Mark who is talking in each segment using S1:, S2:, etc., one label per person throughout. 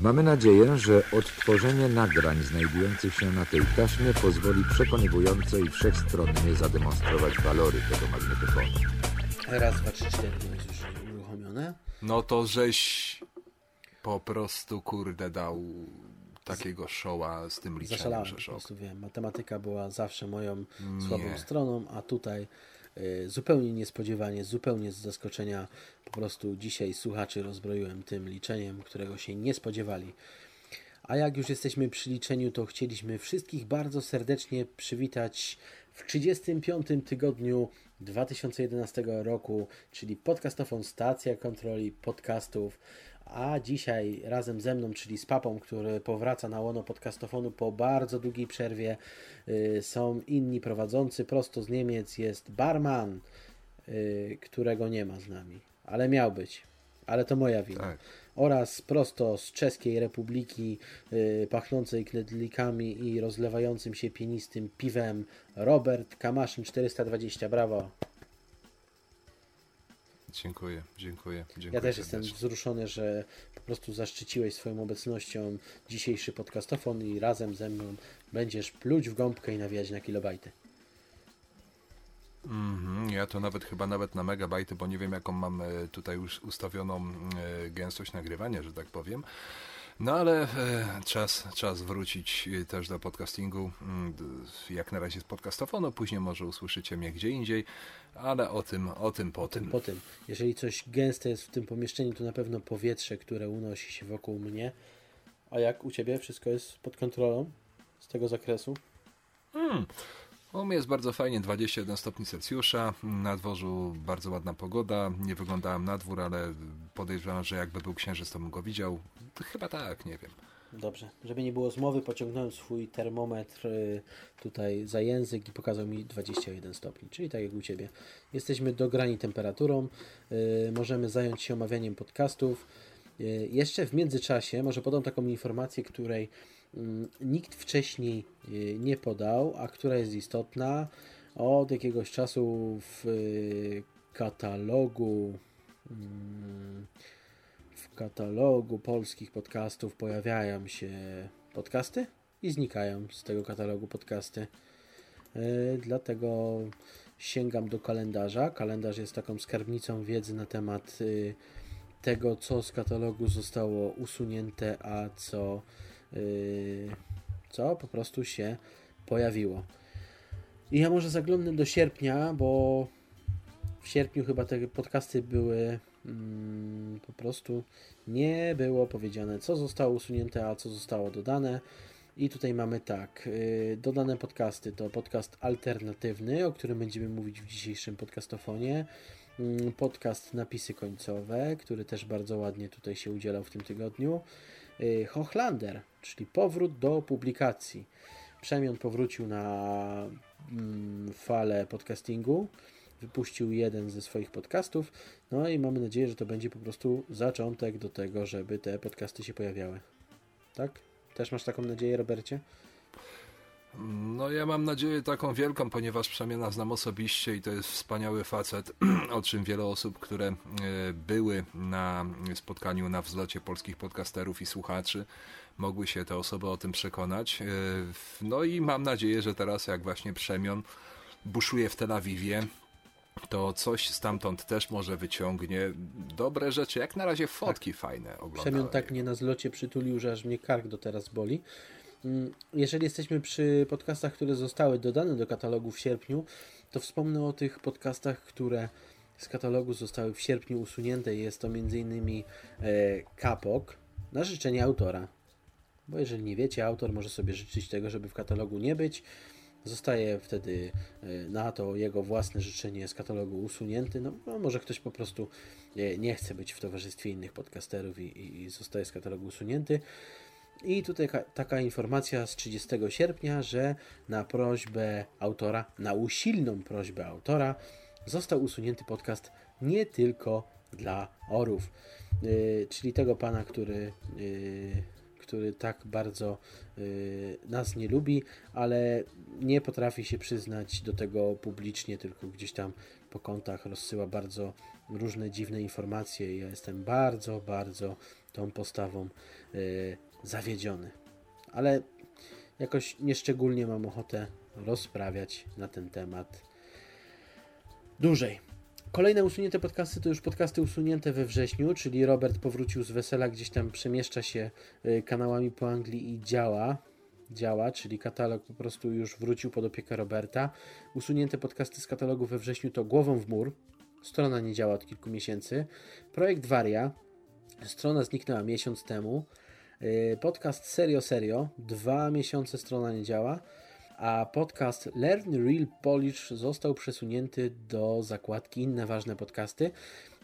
S1: Mamy nadzieję, że odtworzenie nagrań znajdujących się na tej taśmie pozwoli przekonywująco i wszechstronnie zademonstrować walory tego magnetofonu.
S2: Raz, dwa, trzy, cztery to jest już uruchomione.
S3: No to żeś po prostu, kurde, dał takiego showa z tym liczeniem,
S2: Zaszalałem, po prostu wiem. Matematyka była zawsze moją
S3: Nie.
S2: słabą stroną, a tutaj zupełnie niespodziewanie, zupełnie z zaskoczenia po prostu dzisiaj słuchaczy rozbroiłem tym liczeniem, którego się nie spodziewali. A jak już jesteśmy przy liczeniu, to chcieliśmy wszystkich bardzo serdecznie przywitać w 35. tygodniu 2011 roku, czyli podcastofon Stacja Kontroli Podcastów. A dzisiaj razem ze mną, czyli z papą, który powraca na łono podcastofonu po bardzo długiej przerwie, y, są inni prowadzący. Prosto z Niemiec jest barman, y, którego nie ma z nami, ale miał być. Ale to moja wina
S3: Tak.
S2: oraz prosto z Czeskiej Republiki y, pachnącej knedlikami i rozlewającym się pienistym piwem Robert Kamaszyn 420. Brawo!
S3: Dziękuję, dziękuję, dziękuję.
S2: Ja też jestem
S3: serdecznie.
S2: wzruszony, że po prostu zaszczyciłeś swoją obecnością dzisiejszy podcastofon i razem ze mną będziesz pluć w gąbkę i nawijać na kilobajty.
S3: Mhm, ja to nawet chyba nawet na megabajty, bo nie wiem jaką mam e, tutaj już ustawioną e, gęstość nagrywania, że tak powiem. No ale e, czas, czas wrócić e, też do podcastingu. Mm, Jak na razie z podcastofonu, później może usłyszycie mnie gdzie indziej, ale o tym, o tym po tym.
S2: Po tym, jeżeli coś gęste jest w tym pomieszczeniu, to na pewno powietrze, które unosi się wokół mnie. A jak u Ciebie? Wszystko jest pod kontrolą z tego zakresu?
S3: U mnie jest bardzo fajnie, 21 stopni Celsjusza, na dworzu bardzo ładna pogoda, nie wyglądałem na dwór, ale podejrzewam, że jakby był księżyc, to bym go widział. Chyba tak, nie wiem.
S2: Dobrze, żeby nie było zmowy, pociągnąłem swój termometr y, tutaj za język i pokazał mi 21 stopni, czyli tak jak u Ciebie. Jesteśmy dograni temperaturą, y, możemy zająć się omawianiem podcastów. Y, Jeszcze w międzyczasie, może podam taką informację, której nikt wcześniej y, nie podał, a która jest istotna. Od jakiegoś czasu w y, katalogu mm, w katalogu polskich podcastów pojawiają się podcasty i znikają z tego katalogu podcasty. Yy, dlatego sięgam do kalendarza. Kalendarz jest taką skarbnicą wiedzy na temat tego, co z katalogu zostało usunięte, a co, co po prostu się pojawiło. I ja może zaglądnę do sierpnia, bo w sierpniu chyba te podcasty były mm, po prostu nie było powiedziane, co zostało usunięte, a co zostało dodane. I tutaj mamy tak, yy, dodane podcasty to podcast alternatywny, o którym będziemy mówić w dzisiejszym podcastofonie. Mm, Podcast Napisy Końcowe, który też bardzo ładnie tutaj się udzielał w tym tygodniu. Yy, Hochlander, czyli powrót do publikacji. Przemian powrócił na mm, falę podcastingu wypuścił jeden ze swoich podcastów. No i mamy nadzieję, że to będzie po prostu zaczątek do tego, żeby te podcasty się pojawiały. Tak? Też masz taką nadzieję, Robercie?
S3: No ja mam nadzieję taką wielką, ponieważ Przemiana znam osobiście i to jest wspaniały facet, o czym wiele osób, które e, były na spotkaniu na wzlocie polskich podcasterów i słuchaczy, mogły się te osoby o tym przekonać. E, No i mam nadzieję, że teraz jak właśnie Przemian buszuje w Tel Awiwie, to coś stamtąd też może wyciągnie dobre rzeczy. Jak na razie fotki fajne oglądałem.
S2: Przemian tak mnie na zlocie przytulił, że aż mnie kark do teraz boli. Mm, Jeżeli jesteśmy przy podcastach, które zostały dodane do katalogu w sierpniu, to wspomnę o tych podcastach, które z katalogu zostały w sierpniu usunięte. Jest to m.in. e, Kapok na życzenie autora. Bo jeżeli nie wiecie, autor może sobie życzyć tego, żeby w katalogu nie być. Zostaje wtedy e, na to jego własne życzenie z katalogu usunięty. No, no może ktoś po prostu e, nie chce być w towarzystwie innych podcasterów i, i, zostaje z katalogu usunięty. I tutaj ka- taka informacja z 30 sierpnia, że na prośbę autora, na usilną prośbę autora, został usunięty podcast nie tylko dla orów. Yy, czyli tego pana, który, yy, który tak bardzo yy, nas nie lubi, ale nie potrafi się przyznać do tego publicznie, tylko gdzieś tam po kątach rozsyła bardzo różne dziwne informacje. Ja jestem bardzo, bardzo tą postawą y, zawiedziony. Ale jakoś nieszczególnie mam ochotę rozprawiać na ten temat dłużej. Kolejne usunięte podcasty to już podcasty usunięte we wrześniu, czyli Robert powrócił z wesela, gdzieś tam przemieszcza się y, kanałami po Anglii i działa. Działa, czyli katalog po prostu już wrócił pod opiekę Roberta. Usunięte podcasty z katalogu we wrześniu to Głową w mur. Strona nie działa od kilku miesięcy. Projekt Waria. Strona zniknęła miesiąc temu. Y, Podcast Serio Serio. Dwa miesiące strona nie działa a podcast Learn Real Polish został przesunięty do zakładki inne ważne podcasty.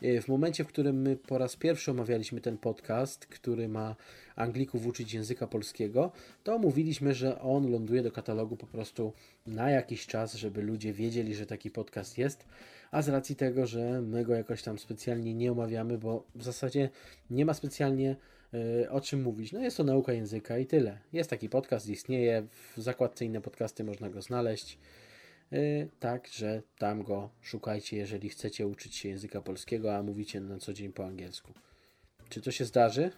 S2: Y, W momencie, w którym my po raz pierwszy omawialiśmy ten podcast, który ma Anglików uczyć języka polskiego, to mówiliśmy, że on ląduje do katalogu po prostu na jakiś czas, żeby ludzie wiedzieli, że taki podcast jest, a z racji tego, że my go jakoś tam specjalnie nie omawiamy, bo w zasadzie nie ma specjalnie o czym mówić. No jest to nauka języka i tyle. Jest taki podcast, istnieje, w zakładce inne podcasty można go znaleźć. Y, Tak, że tam go szukajcie, jeżeli chcecie uczyć się języka polskiego, a mówicie na co dzień po angielsku. Czy to się zdarzy?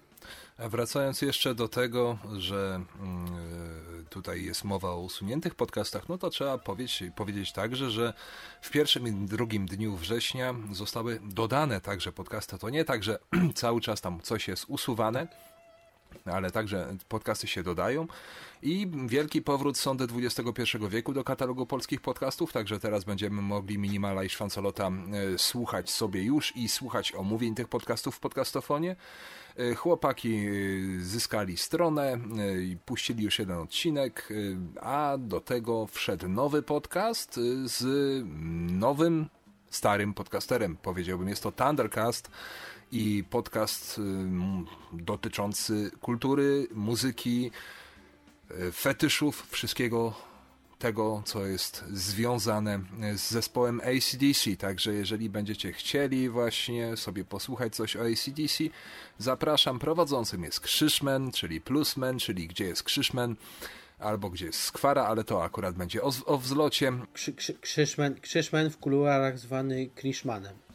S3: A wracając jeszcze do tego, że mm, e, tutaj jest mowa o usuniętych podcastach, no to trzeba powiedzieć, powiedzieć także, że w pierwszym i drugim dniu września zostały dodane także podcasty. To nie tak, że cały czas tam coś jest usuwane, ale także podcasty się dodają i wielki powrót sondy XXI wieku do katalogu polskich podcastów, także teraz będziemy mogli Minimala i Szwancolota e, słuchać sobie już i słuchać omówień tych podcastów w podcastofonie. E, Chłopaki e, zyskali stronę i puścili już jeden odcinek, a do tego wszedł nowy podcast z nowym, starym podcasterem. Powiedziałbym, jest to Thundercast i podcast dotyczący kultury, muzyki, y, fetyszów, wszystkiego tego, co jest związane z zespołem ACDC. Także jeżeli będziecie chcieli właśnie sobie posłuchać coś o ACDC, zapraszam. Prowadzącym jest Krzyszmen, czyli Plusmen, czyli gdzie jest Krzyszmen, albo gdzie jest Skwara, ale to akurat będzie o, o wzlocie.
S2: Krzy, krzy, krzyszmen, krzyszmen w kuluarach zwany Krishmanem.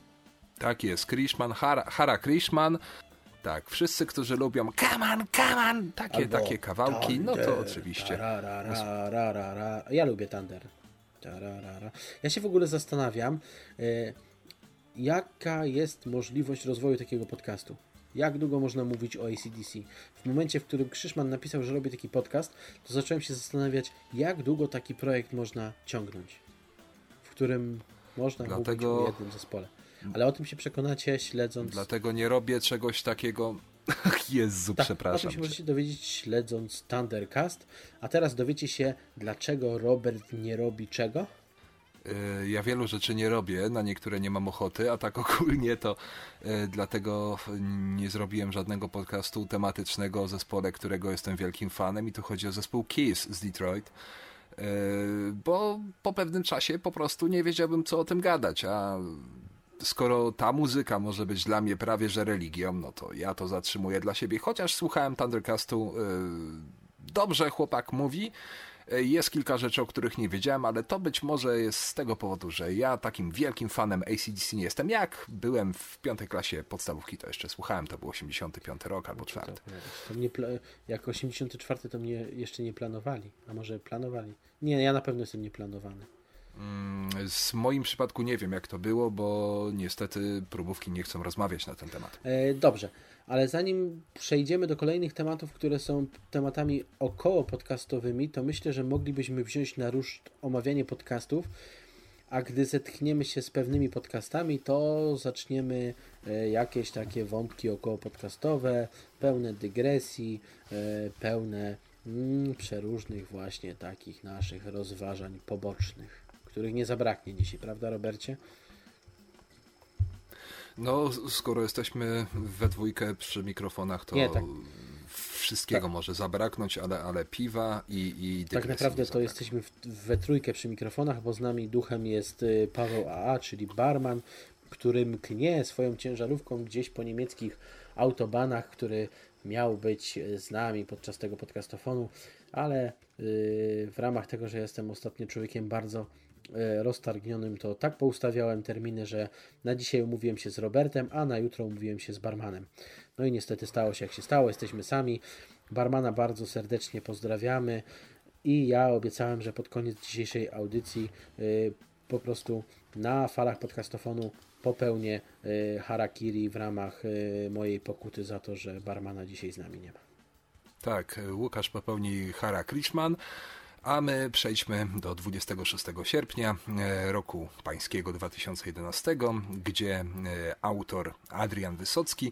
S3: Tak jest, Krishman, Hara, Hara Krishman. Tak, wszyscy, którzy lubią come on, come on, takie,
S2: Albo
S3: takie kawałki, no to
S2: Thunder,
S3: oczywiście.
S2: tararara, rarara. Ja lubię Thunder. Tararara. Ja się w ogóle zastanawiam, e, jaka jest możliwość rozwoju takiego podcastu. Jak długo można mówić o ACDC? W momencie, w którym Krzyszman napisał, że robi taki podcast, to zacząłem się zastanawiać, jak długo taki projekt można ciągnąć, w którym można
S3: Dlatego-
S2: mówić o jednym zespole. Ale o tym się przekonacie śledząc
S3: Dlatego nie robię czegoś takiego. Jezu,
S2: Tak,
S3: przepraszam.
S2: O tym się możecie dowiedzieć śledząc Thundercast. A teraz dowiecie się, dlaczego Robert nie robi czego?
S3: Y, Ja wielu rzeczy nie robię, na niektóre nie mam ochoty, a tak ogólnie to y, dlatego nie zrobiłem żadnego podcastu tematycznego o zespole, którego jestem wielkim fanem i tu chodzi o zespół Kiss z Detroit. Y, Bo po pewnym czasie po prostu nie wiedziałbym, co o tym gadać, a skoro ta muzyka może być dla mnie prawie że religią, no to ja to zatrzymuję dla siebie. Chociaż słuchałem Thundercastu, y, dobrze chłopak mówi, y, jest kilka rzeczy, o których nie wiedziałem, ale to być może jest z tego powodu, że ja takim wielkim fanem ACDC nie jestem. Jak byłem w piątej klasie podstawówki, to jeszcze słuchałem, to był 85 rok albo czwarty.
S2: To mnie pla- jak 84 to mnie jeszcze nie planowali. A może planowali? Nie, ja na pewno jestem nieplanowany.
S3: Mm, Z moim przypadku nie wiem, jak to było, bo niestety próbówki nie chcą rozmawiać na ten temat.
S2: E, dobrze, ale zanim przejdziemy do kolejnych tematów, które są tematami około podcastowymi, to myślę, że moglibyśmy wziąć na ruszt omawianie podcastów, a gdy zetkniemy się z pewnymi podcastami, to zaczniemy e, jakieś takie wątki około podcastowe, pełne dygresji, e, pełne mm, przeróżnych właśnie takich naszych rozważań pobocznych, których nie zabraknie dzisiaj, prawda Robercie?
S3: No, skoro jesteśmy we dwójkę przy mikrofonach, to
S2: Nie, tak.
S3: wszystkiego może zabraknąć, ale, ale piwa i, i
S2: Tak naprawdę to jesteśmy w, we trójkę przy mikrofonach, bo z nami duchem jest y, Paweł AA, czyli barman, który mknie swoją ciężarówką gdzieś po niemieckich autobanach, który miał być y, z nami podczas tego podcastofonu, ale y, w ramach tego, że jestem ostatnio człowiekiem bardzo roztargnionym, to tak poustawiałem terminy, że na dzisiaj umówiłem się z Robertem, a na jutro umówiłem się z barmanem. No i niestety stało się jak się stało, jesteśmy sami. Barmana bardzo serdecznie pozdrawiamy i ja obiecałem, że pod koniec dzisiejszej audycji y, po prostu na falach podcastofonu popełnię y, harakiri w ramach mojej pokuty za to, że barmana dzisiaj z nami nie ma.
S3: Tak, Łukasz popełni Hara Kliczman, a my przejdźmy do 26 sierpnia e, roku pańskiego 2011, gdzie e, autor Adrian Wysocki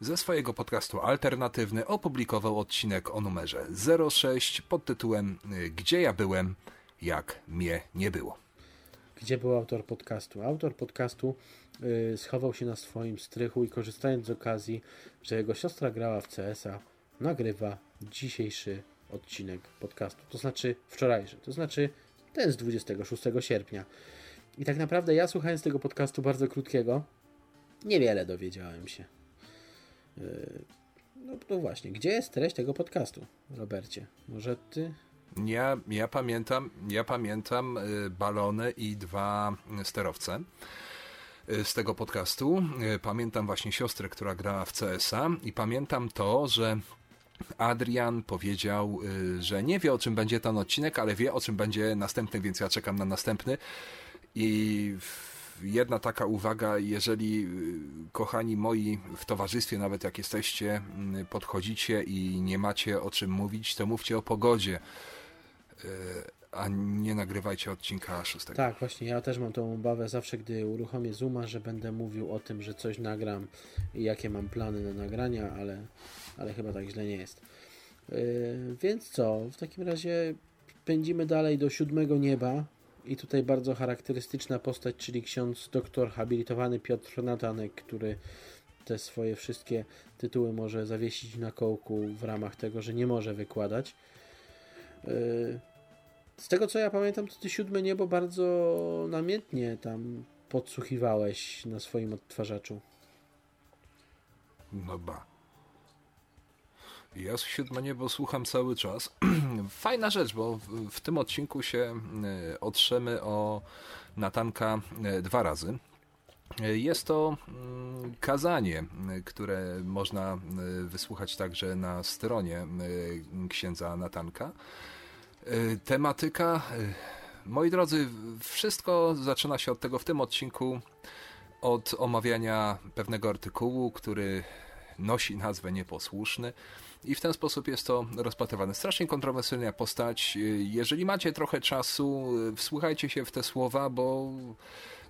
S3: ze swojego podcastu Alternatywny opublikował odcinek o numerze 06 pod tytułem e, Gdzie ja byłem, jak mnie nie było.
S2: Gdzie był autor podcastu? Autor podcastu schował się na swoim strychu i korzystając z okazji, że jego siostra grała w CS-a, nagrywa dzisiejszy odcinek podcastu. To znaczy wczorajszy, to znaczy ten z 26 sierpnia. I tak naprawdę ja słuchając tego podcastu bardzo krótkiego, niewiele dowiedziałem się. Y, no, no właśnie, gdzie jest treść tego podcastu, Robercie? Może ty
S3: Ja, ja pamiętam, ja pamiętam y, balony i dwa sterowce y, z tego podcastu. Y, Pamiętam właśnie siostrę, która grała w CS-a i pamiętam to, że Adrian powiedział, y, że nie wie o czym będzie ten odcinek, ale wie o czym będzie następny, więc ja czekam na następny. I jedna taka uwaga, jeżeli y, kochani moi w towarzystwie, nawet jak jesteście, y, podchodzicie i nie macie o czym mówić, to mówcie o pogodzie, y, a nie nagrywajcie odcinka szóstego.
S2: Tak, właśnie ja też mam tą obawę zawsze, gdy uruchomię Zooma, że będę mówił o tym, że coś nagram i jakie mam plany na nagrania, ale, ale chyba tak źle nie jest. Yy, więc co, w takim razie pędzimy dalej do siódmego nieba i tutaj bardzo charakterystyczna postać, czyli ksiądz doktor habilitowany Piotr Natanek, który te swoje wszystkie tytuły może zawiesić na kołku w ramach tego, że nie może wykładać. Yy, z tego co ja pamiętam, to ty siódme niebo bardzo namiętnie tam podsłuchiwałeś na swoim odtwarzaczu.
S3: No ba. Ja z siódme niebo słucham cały czas. Fajna rzecz, bo w, w tym odcinku się y, otrzemy o Natanka y, dwa razy. Y, Jest to mm, kazanie, które można wysłuchać także na stronie księdza Natanka. Tematyka, moi drodzy, wszystko zaczyna się od tego w tym odcinku, od omawiania pewnego artykułu, który nosi nazwę Nieposłuszny i w ten sposób jest to rozpatrywane. Strasznie kontrowersyjna postać. Jeżeli macie trochę czasu, wsłuchajcie się w te słowa, bo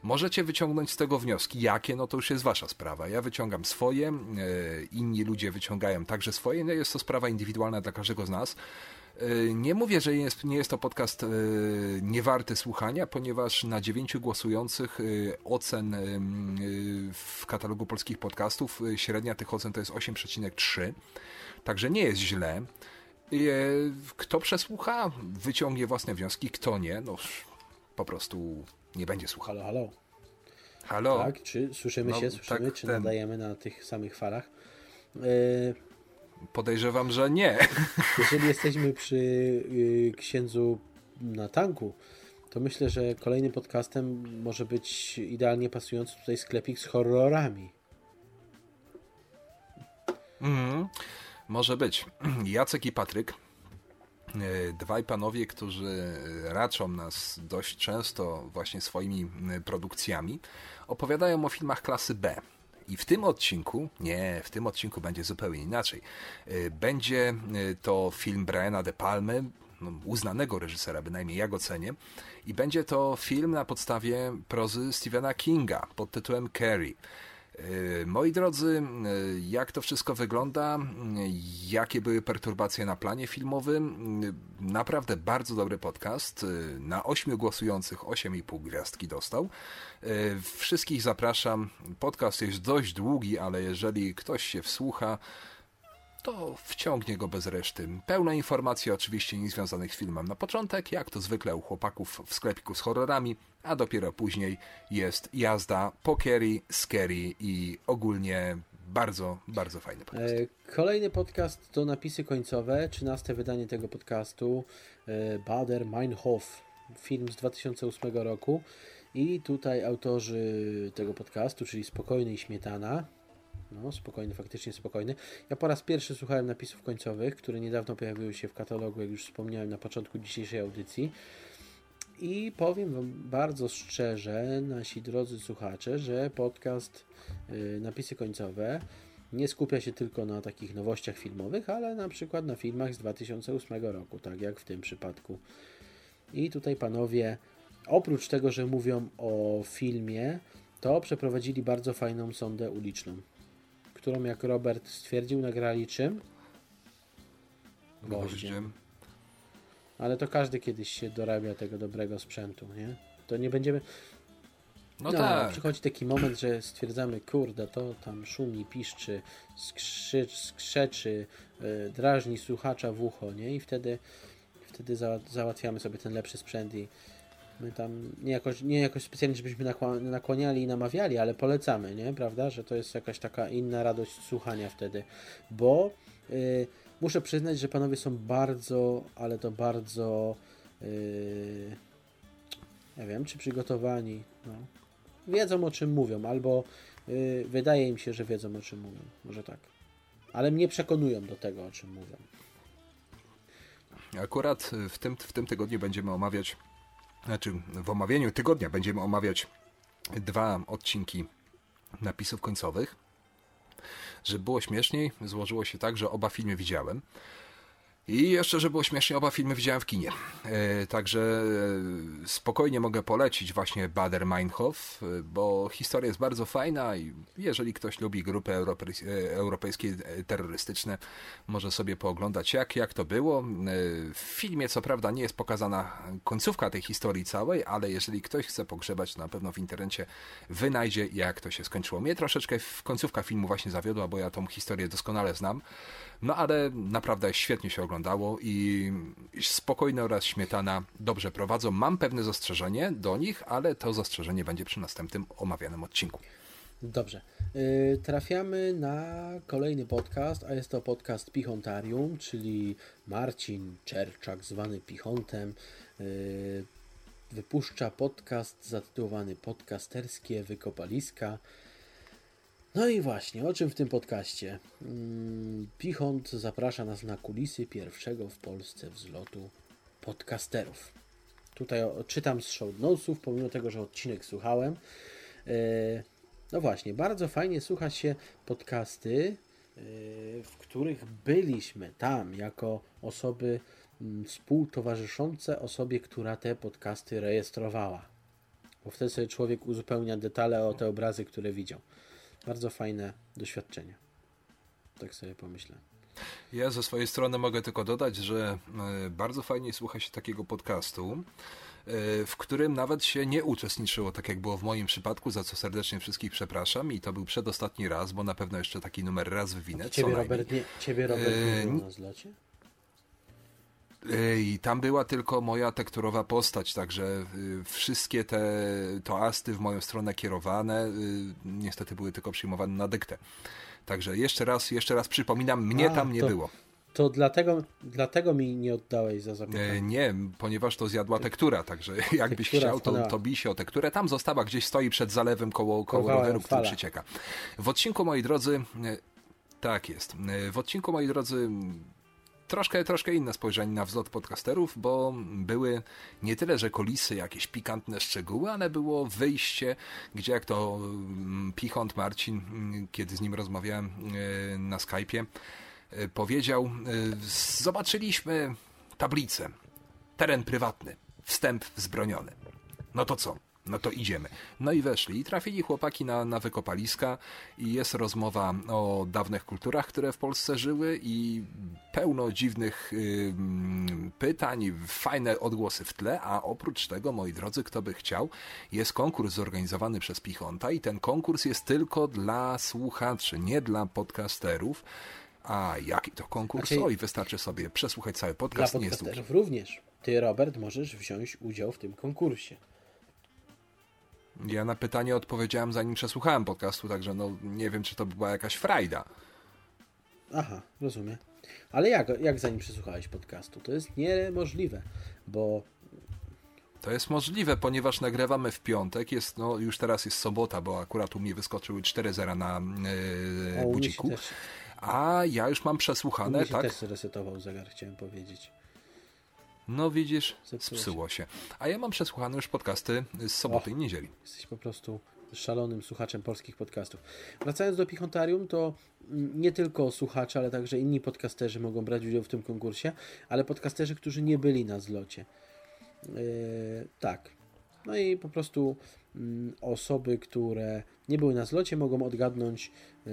S3: możecie wyciągnąć z tego wnioski. Jakie? No to już jest wasza sprawa. Ja wyciągam swoje, e, inni ludzie wyciągają także swoje. No jest to sprawa indywidualna dla każdego z nas. E, Nie mówię, że jest, nie jest to podcast e, niewarty słuchania, ponieważ na dziewięciu głosujących ocen w katalogu polskich podcastów średnia tych ocen to jest 8,3. Także nie jest źle. Kto przesłucha, wyciągnie własne wnioski, kto nie, no po prostu nie będzie słuchał.
S2: Halo, halo.
S3: Halo?
S2: Tak, czy słyszymy
S3: No,
S2: się, słyszymy,
S3: tak,
S2: czy
S3: ten-
S2: nadajemy na tych samych falach? Yy,
S3: Podejrzewam, że nie.
S2: jeżeli jesteśmy przy yy, księdzu na tanku, to myślę, że kolejnym podcastem może być idealnie pasujący tutaj sklepik z horrorami.
S3: Mhm. Może być. Jacek i Patryk. e, Dwaj panowie, którzy raczą nas dość często właśnie swoimi m, produkcjami, opowiadają o filmach klasy B. I w tym odcinku, nie, w tym odcinku będzie zupełnie inaczej. E, Będzie e, to film Briana De Palmy, no, uznanego reżysera, bynajmniej ja go cenię. I będzie to film na podstawie prozy Stephena Kinga pod tytułem Carrie. Yy, Moi drodzy, yy, jak to wszystko wygląda? Yy, Jakie były perturbacje na planie filmowym? Naprawdę bardzo dobry podcast. Na ośmiu głosujących 8,5 gwiazdki dostał. Wszystkich zapraszam. Podcast jest dość długi, ale jeżeli ktoś się wsłucha, to wciągnie go bez reszty. Pełne informacje oczywiście nie związanych z filmem na początek, jak to zwykle u chłopaków w sklepiku z horrorami, a dopiero później jest jazda pokery, scary i ogólnie bardzo, bardzo fajny podcast.
S2: E, Kolejny podcast to napisy końcowe, 13 wydanie tego podcastu. e, Bader Meinhof. film z 2008 roku i tutaj autorzy tego podcastu, czyli Spokojny i Śmietana, no, spokojny, faktycznie spokojny. Ja po raz pierwszy słuchałem napisów końcowych, które niedawno pojawiły się w katalogu, jak już wspomniałem na początku dzisiejszej audycji. I powiem Wam bardzo szczerze, nasi drodzy słuchacze, że podcast y, Napisy Końcowe nie skupia się tylko na takich nowościach filmowych, ale na przykład na filmach z 2008 roku, tak jak w tym przypadku. I tutaj panowie, oprócz tego, że mówią o filmie, to przeprowadzili bardzo fajną sondę uliczną, którą, jak Robert stwierdził, nagrali czym?
S3: Gwoździem.
S2: Ale to każdy kiedyś się dorabia tego dobrego sprzętu, nie? To nie będziemy.
S3: No,
S2: No,
S3: tak.
S2: przychodzi taki moment, że stwierdzamy, kurde, to tam szumi, piszczy, skrzy, skrzeczy, yy, drażni słuchacza w ucho, nie? I wtedy, wtedy za, załatwiamy sobie ten lepszy sprzęt i my tam nie jakoś, nie jakoś specjalnie, żebyśmy nakła- nakłaniali i namawiali, ale polecamy, nie? Prawda? Że to jest jakaś taka inna radość słuchania wtedy, bo yy, muszę przyznać, że panowie są bardzo, ale to bardzo yy, nie wiem, czy przygotowani, no. Wiedzą o czym mówią, albo yy, wydaje im się, że wiedzą o czym mówią. Może tak. Ale mnie przekonują do tego, o czym mówią.
S3: Akurat w tym, w tym tygodniu będziemy omawiać, znaczy w omawianiu tygodnia będziemy omawiać dwa odcinki napisów końcowych. Żeby było śmieszniej, złożyło się tak, że oba filmy widziałem. I jeszcze, żeby było śmieszniej, oba filmy widziałem w kinie. E, także e, spokojnie mogę polecić właśnie Bader Meinhof, e, bo historia jest bardzo fajna i jeżeli ktoś lubi grupy europejs- europejskie terrorystyczne, może sobie pooglądać jak, jak to było. W filmie co prawda nie jest pokazana końcówka tej historii całej, ale jeżeli ktoś chce pogrzebać, na pewno w internecie wynajdzie jak to się skończyło. Mnie troszeczkę końcówka filmu właśnie zawiodła, bo ja tą historię doskonale znam. No ale naprawdę świetnie się oglądało i Spokojne oraz Śmietana dobrze prowadzą. Mam pewne zastrzeżenie do nich, ale to zastrzeżenie będzie przy następnym omawianym odcinku.
S2: Dobrze. Yy, trafiamy na kolejny podcast, a jest to podcast Pichontarium, czyli Marcin Czerczak, zwany Pichontem, yy, wypuszcza podcast zatytułowany Podcasterskie Wykopaliska. No i właśnie, o czym w tym podcaście? Mm, Pichont zaprasza nas na kulisy pierwszego w Polsce wzlotu podcasterów. Tutaj czytam z show notesów, pomimo tego, że odcinek słuchałem. Yy, no właśnie, bardzo fajnie słucha się podcasty, yy, w których byliśmy tam jako osoby mm, współtowarzyszące osobie, która te podcasty rejestrowała. Bo wtedy sobie człowiek uzupełnia detale o te obrazy, które widział. Bardzo fajne doświadczenie. Tak sobie pomyślę.
S3: Ja ze swojej strony mogę tylko dodać, że e, bardzo fajnie słucha się takiego podcastu, e, w którym nawet się nie uczestniczyło, tak jak było w moim przypadku, za co serdecznie wszystkich przepraszam i to był przedostatni raz, bo na pewno jeszcze taki numer raz wywinę.
S2: Ciebie. Robert, nie, ciebie Robert nie
S3: Eee,
S2: było na zlocie?
S3: E, I tam była tylko moja tekturowa postać, także y, wszystkie te toasty w moją stronę kierowane y, niestety były tylko przyjmowane na dyktę. Także jeszcze raz, jeszcze raz przypominam, mnie
S2: A,
S3: tam nie
S2: to-
S3: było.
S2: To dlatego, dlatego mi nie oddałeś za zapytanie.
S3: E, Nie, ponieważ to zjadła tektura, także jakbyś
S2: Tektura
S3: chciał, to, to bij się o tekturę. Tam została, gdzieś stoi przed zalewem koło, koło roweru, który
S2: fala.
S3: przycieka. W odcinku, moi drodzy, e, tak jest, w odcinku, moi drodzy, troszkę, troszkę inne spojrzenie na wzlot podcasterów, bo były nie tyle, że kolisy, jakieś pikantne szczegóły, ale było wyjście, gdzie jak to mm, Pichont Marcin, mm, kiedy z nim rozmawiałem e, na Skype'ie, e, powiedział, e, zobaczyliśmy tablicę, teren prywatny, wstęp wzbroniony. No to co? No to idziemy. No i weszli. I trafili chłopaki na, na wykopaliska i jest rozmowa o dawnych kulturach, które w Polsce żyły i pełno dziwnych ym, pytań, fajne odgłosy w tle, a oprócz tego, moi drodzy, kto by chciał, jest konkurs zorganizowany przez Pichonta i ten konkurs jest tylko dla słuchaczy, nie dla podcasterów. A jaki to konkurs?
S2: Znaczy-
S3: Oj, wystarczy sobie przesłuchać cały
S2: Dla
S3: podcast, nie długi.
S2: podcasterów również. Ty, Robert, możesz wziąć udział w tym konkursie.
S3: Ja na pytanie odpowiedziałem zanim przesłuchałem podcastu, także no nie wiem, czy to była jakaś frajda.
S2: Aha, rozumiem. Ale jak, jak zanim przesłuchałeś podcastu? To jest niemożliwe, bo
S3: To jest możliwe, ponieważ nagrywamy w piątek, jest, no już teraz jest sobota, bo akurat u mnie wyskoczyły 4 zera na yy,
S2: O, u mnie
S3: budziku,
S2: też,
S3: a ja już mam
S2: u
S3: przesłuchane,
S2: mnie się
S3: tak?
S2: też zresetował zegar, chciałem powiedzieć.
S3: No widzisz,
S2: Zepsuło się.
S3: spsuło się. A ja mam przesłuchane już podcasty z soboty i niedzieli.
S2: Jesteś po prostu szalonym słuchaczem polskich podcastów. Wracając do Pichontarium, to nie tylko słuchacze, ale także inni podcasterzy mogą brać udział w tym konkursie, ale podcasterzy, którzy nie byli na zlocie. Yy, tak. No i po prostu mm, osoby, które nie były na zlocie, mogą odgadnąć yy,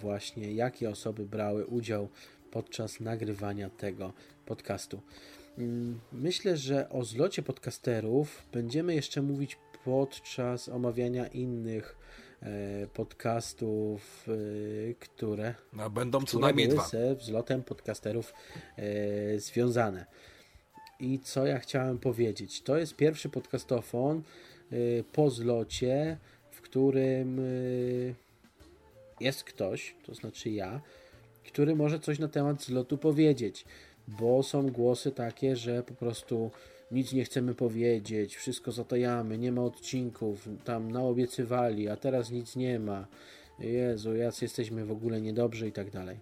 S2: właśnie, jakie osoby brały udział podczas nagrywania tego podcastu. Mm, Myślę, że o zlocie podcasterów będziemy jeszcze mówić podczas omawiania innych e, podcastów, e, które,
S3: A będą co
S2: które
S3: najmniej
S2: były
S3: dwa.
S2: ze wzlotem podcasterów e, związane. I co ja chciałem powiedzieć? To jest pierwszy podcastofon po zlocie, w którym jest ktoś, to znaczy ja, który może coś na temat zlotu powiedzieć, bo są głosy takie, że po prostu nic nie chcemy powiedzieć, wszystko zatajamy, nie ma odcinków, tam naobiecywali, a teraz nic nie ma. Jezu, jacy jesteśmy w ogóle niedobrzy i tak dalej.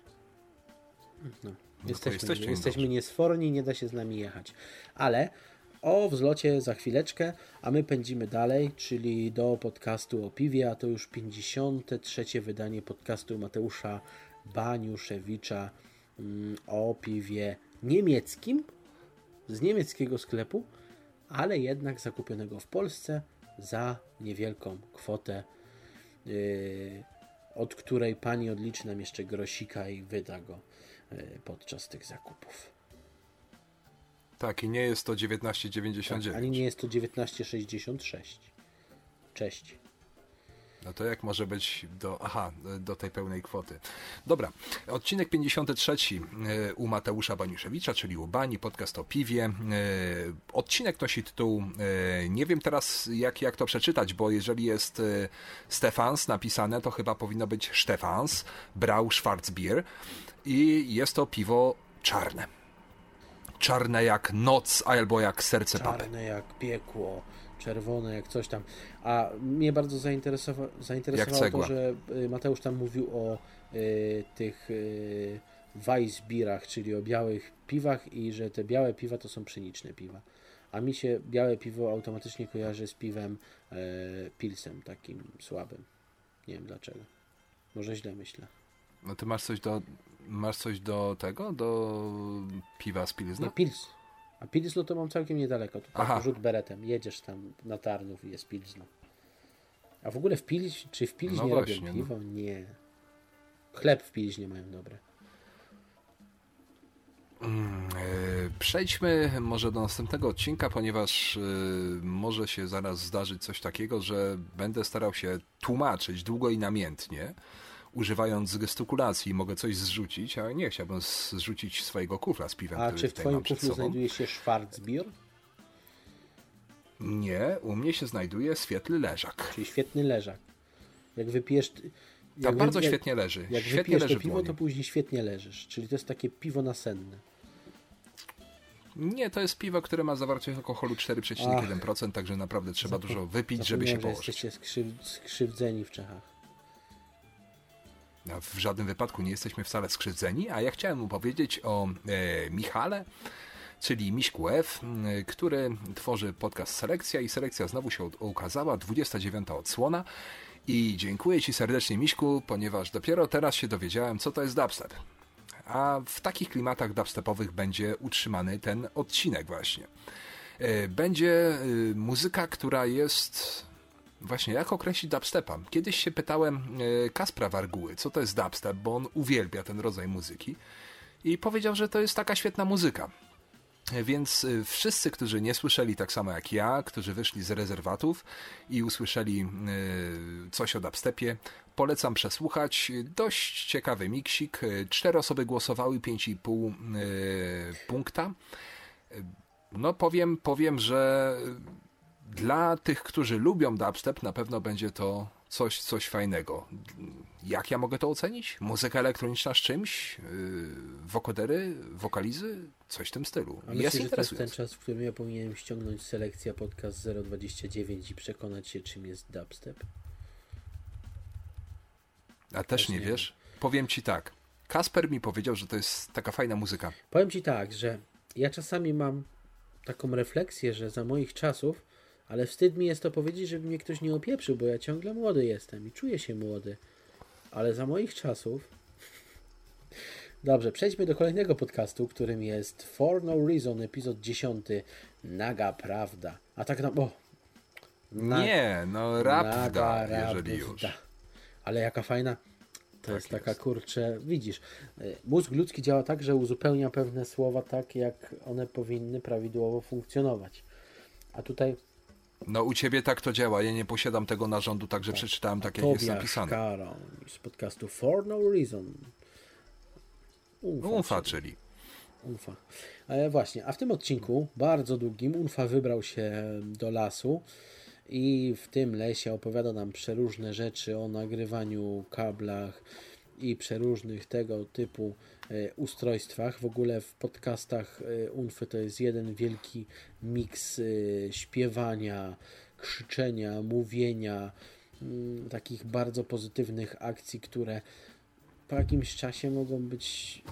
S2: No, jesteśmy,
S3: jesteście
S2: jesteśmy
S3: niedobrzy.
S2: niesforni, nie da się z nami jechać. Ale o wzlocie za chwileczkę, a my pędzimy dalej, czyli do podcastu o piwie, a to już 53. wydanie podcastu Mateusza Baniuszewicza mm, o piwie niemieckim, z niemieckiego sklepu, ale jednak zakupionego w Polsce za niewielką kwotę, yy, od której pani odliczy nam jeszcze grosika i wyda go yy, podczas tych zakupów.
S3: Tak, i nie jest to 19,99.
S2: Ani nie jest to 19,66. Cześć.
S3: No to jak może być do, aha, do tej pełnej kwoty. Dobra, odcinek 53 e, u Mateusza Baniuszewicza, czyli u Bani, podcast o piwie. E, Odcinek nosi tytuł, e, nie wiem teraz jak, jak to przeczytać, bo jeżeli jest Stefans napisane, to chyba powinno być Stefans, Brau Schwarzbier i jest to piwo czarne. Czarne jak noc albo jak serce papy.
S2: Czarne jak piekło, czerwone jak coś tam. A mnie bardzo zainteresowa zainteresowało to, że y, Mateusz tam mówił o y, tych y, Weissbierach, czyli o białych piwach i że te białe piwa to są pszeniczne piwa. A mi się białe piwo automatycznie kojarzy z piwem e, pilsem, takim słabym. Nie wiem dlaczego. Może źle myślę.
S3: No ty masz coś do, masz coś do tego, do piwa z Pilzna?
S2: Nie, pils. A to mam całkiem niedaleko.
S3: Aha.
S2: tak rzut beretem. Jedziesz tam na Tarnów i jest Pilsno. A w ogóle w Pilś, czy w Pilźnie
S3: No
S2: robią
S3: właśnie, no.
S2: piwo? Nie. Chleb w Pilźnie mają dobre.
S3: Mm, Przejdźmy może do następnego odcinka, ponieważ e, może się zaraz zdarzyć coś takiego, że będę starał się tłumaczyć długo i namiętnie, używając gestykulacji. Mogę coś zrzucić, a nie chciałbym zrzucić swojego kufla z piwem,
S2: A czy w Twoim kuflu znajduje się Schwarzbier?
S3: Nie, u mnie się znajduje swietly leżak.
S2: Czyli świetny leżak. Jak wypijesz...
S3: Tak
S2: jak
S3: bardzo
S2: wy-
S3: świetnie leży.
S2: Jak
S3: świetnie
S2: wypijesz
S3: leży
S2: to piwo, to później świetnie leżysz. Czyli to jest takie piwo nasenne.
S3: Nie, to jest piwo, które ma zawarcie alkoholu 4,1%, także naprawdę trzeba dużo wypić, żeby się położyć.
S2: jesteście skrzyw skrzywdzeni w Czechach.
S3: No, W żadnym wypadku nie jesteśmy wcale skrzywdzeni, a ja chciałem mu powiedzieć o e, Michale, czyli Miśku F, który tworzy podcast Selekcja i Selekcja znowu się ukazała, 29 odsłona i dziękuję Ci serdecznie Miśku, ponieważ dopiero teraz się dowiedziałem, co to jest dubstep. A w takich klimatach dubstepowych będzie utrzymany ten odcinek właśnie. E, Będzie e, muzyka, która jest Właśnie, jak określić dubstepa? Kiedyś się pytałem e, Kaspra Warguły, co to jest dubstep, bo on uwielbia ten rodzaj muzyki i powiedział, że to jest taka świetna muzyka. E, Więc e, wszyscy, którzy nie słyszeli tak samo jak ja, którzy wyszli z rezerwatów i usłyszeli coś o dubstepie, polecam przesłuchać. Dość ciekawy miksik. Cztery osoby głosowały, 5,5 e, punkta. No powiem, powiem, że dla tych, którzy lubią dubstep, na pewno będzie to coś, coś fajnego. Jak ja mogę to ocenić? Muzyka elektroniczna z czymś? Yy, wokodery, wokalizy? Coś w tym stylu.
S2: A myślisz, że to jest ten czas, w którym ja powinienem ściągnąć selekcja podcast 029 i przekonać się, czym jest dubstep?
S3: A też nie
S2: nie
S3: wiesz? Powiem ci tak. Kasper mi powiedział, że to jest taka fajna muzyka.
S2: Powiem Ci tak, że ja czasami mam taką refleksję, że za moich czasów, ale wstyd mi jest to powiedzieć, żeby mnie ktoś nie opieprzył, bo ja ciągle młody jestem i czuję się młody. Ale za moich czasów. Dobrze, przejdźmy do kolejnego podcastu, którym jest For No Reason, epizod 10. Naga Prawda. A tak na. O! Na-
S3: nie, no rapda, jeżeli już.
S2: Ale jaka fajna. To jest taka kurczę, widzisz, y, mózg ludzki działa tak, że uzupełnia pewne słowa tak, jak one powinny prawidłowo funkcjonować. A tutaj
S3: No u ciebie tak to działa. Ja nie posiadam tego narządu, także przeczytałem tak, jak jest napisane.
S2: Karon z podcastu For No Reason. Umfa,
S3: Umfa,
S2: czyli-
S3: czyli.
S2: Unfa. E, właśnie, a w tym odcinku, bardzo długim, Unfa wybrał się do lasu i w tym lesie opowiada nam przeróżne rzeczy o nagrywaniu, kablach i przeróżnych tego typu ustrojstwach. W ogóle w podcastach e, Unfy to jest jeden wielki miks e, śpiewania, krzyczenia, mówienia, mm, takich bardzo pozytywnych akcji, które po jakimś czasie mogą być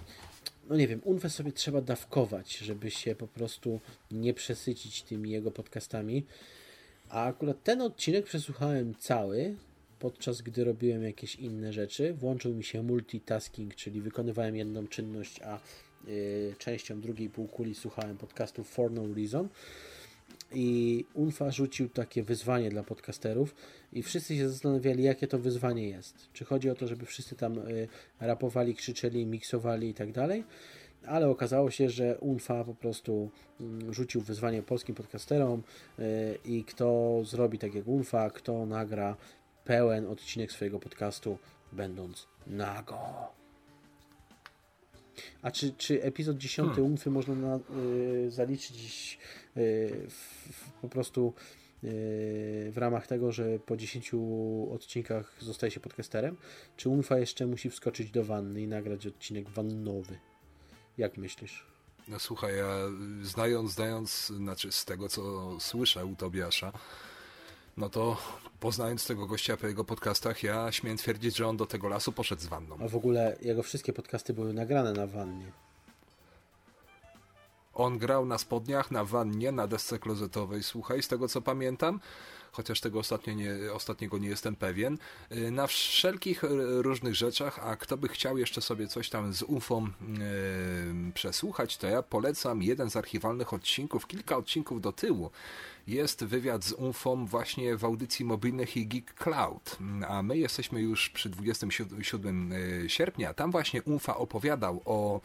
S2: no nie wiem, Unwę sobie trzeba dawkować, żeby się po prostu nie przesycić tymi jego podcastami. A akurat ten odcinek przesłuchałem cały, podczas gdy robiłem jakieś inne rzeczy. Włączył mi się multitasking, czyli wykonywałem jedną czynność, a y, częścią drugiej półkuli słuchałem podcastu For No Reason. I Unfa rzucił takie wyzwanie dla podcasterów i wszyscy się zastanawiali, jakie to wyzwanie jest. Czy chodzi o to, żeby wszyscy tam y, rapowali, krzyczeli, miksowali i tak dalej, ale okazało się, że Unfa po prostu mm, rzucił wyzwanie polskim podcasterom y, i kto zrobi tak jak Unfa, kto nagra pełen odcinek swojego podcastu, będąc nago. A czy, czy epizod 10
S3: Hmm.
S2: Unfy można na, y, zaliczyć y, w, w, po prostu y, w ramach tego, że po 10 odcinkach zostaje się podcasterem? Czy Unfa jeszcze musi wskoczyć do wanny i nagrać odcinek wannowy? Jak myślisz?
S3: No słuchaj, ja y, znając, znając, znaczy z tego co słyszę u Tobiasza, no to poznając tego gościa po jego podcastach, ja śmiem twierdzić, że on do tego lasu poszedł z wanną.
S2: A w ogóle jego wszystkie podcasty były nagrane na wannie.
S3: On grał na spodniach, na wannie, na desce klozetowej, słuchaj, z tego co pamiętam, chociaż tego ostatnio nie, ostatniego nie jestem pewien, y, na wszelkich y, różnych rzeczach, a kto by chciał jeszcze sobie coś tam z UFO y, przesłuchać, to ja polecam jeden z archiwalnych odcinków, kilka odcinków do tyłu. Jest wywiad z UFO właśnie w audycji mobilnych i Geek Cloud, a my jesteśmy już przy 27 y, sierpnia. Tam właśnie UFA opowiadał o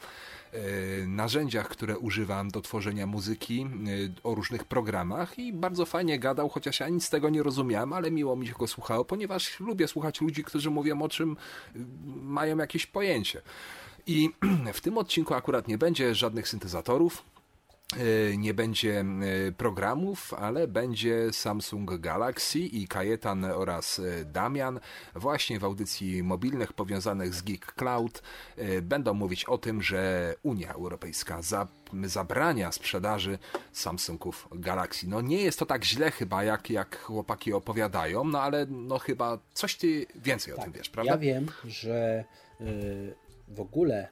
S3: y, narzędziach, które używam do tworzenia muzyki, y, o różnych programach i bardzo fajnie gadał, chociaż ja nic z tego nie rozumiałem, ale miło mi się go słuchało, ponieważ lubię słuchać ludzi, którzy mówią o czym mają jakieś pojęcie. I w tym odcinku akurat nie będzie żadnych syntezatorów, nie będzie y, programów, ale będzie Samsung Galaxy i Kajetan oraz y, Damian właśnie w audycji mobilnych powiązanych z Geek Cloud będą mówić o tym, że Unia Europejska za, zabrania sprzedaży Samsungów Galaxy. No nie jest to tak źle chyba, jak, jak chłopaki opowiadają, no ale no chyba coś ty więcej o tym wiesz, prawda?
S2: Tak. Ja wiem, że y, w ogóle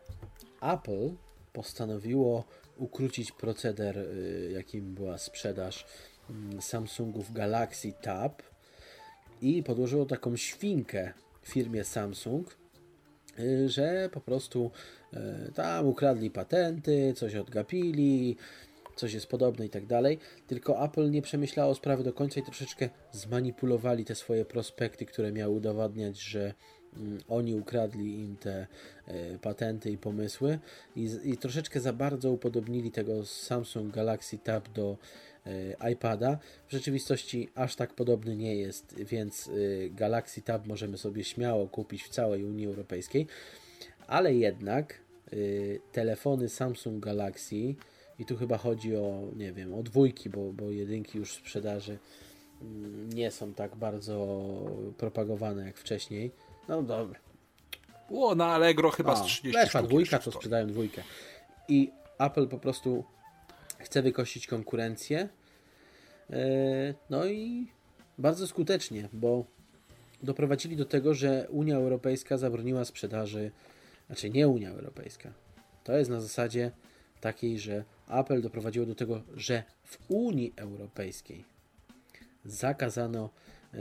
S2: Apple postanowiło ukrócić proceder, y, jakim była sprzedaż mm, Samsungów Galaxy Tab i podłożyło taką świnkę firmie Samsung, y, że po prostu y, tam ukradli patenty, coś odgapili, coś jest podobne i tak dalej. Tylko Apple nie przemyślało sprawy do końca i troszeczkę zmanipulowali te swoje prospekty, które miały udowadniać, że oni ukradli im te e, patenty i pomysły i, i troszeczkę za bardzo upodobnili tego Samsung Galaxy Tab do e, iPada. W rzeczywistości aż tak podobny nie jest, więc e, Galaxy Tab możemy sobie śmiało kupić w całej Unii Europejskiej, ale jednak telefony Samsung Galaxy i tu chyba chodzi o, nie wiem, o dwójki, bo, bo jedynki już w sprzedaży mm, nie są tak bardzo propagowane jak wcześniej. No dobra.
S3: O, na Allegro chyba z
S2: A,
S3: 30
S2: Weszła dwójka,
S3: stoi.
S2: sprzedają dwójkę. I Apple po prostu chce wykościć konkurencję. E, No i bardzo skutecznie, bo doprowadzili do tego, że Unia Europejska zabroniła sprzedaży, znaczy nie Unia Europejska. To jest na zasadzie takiej, że Apple doprowadziło do tego, że w Unii Europejskiej zakazano e,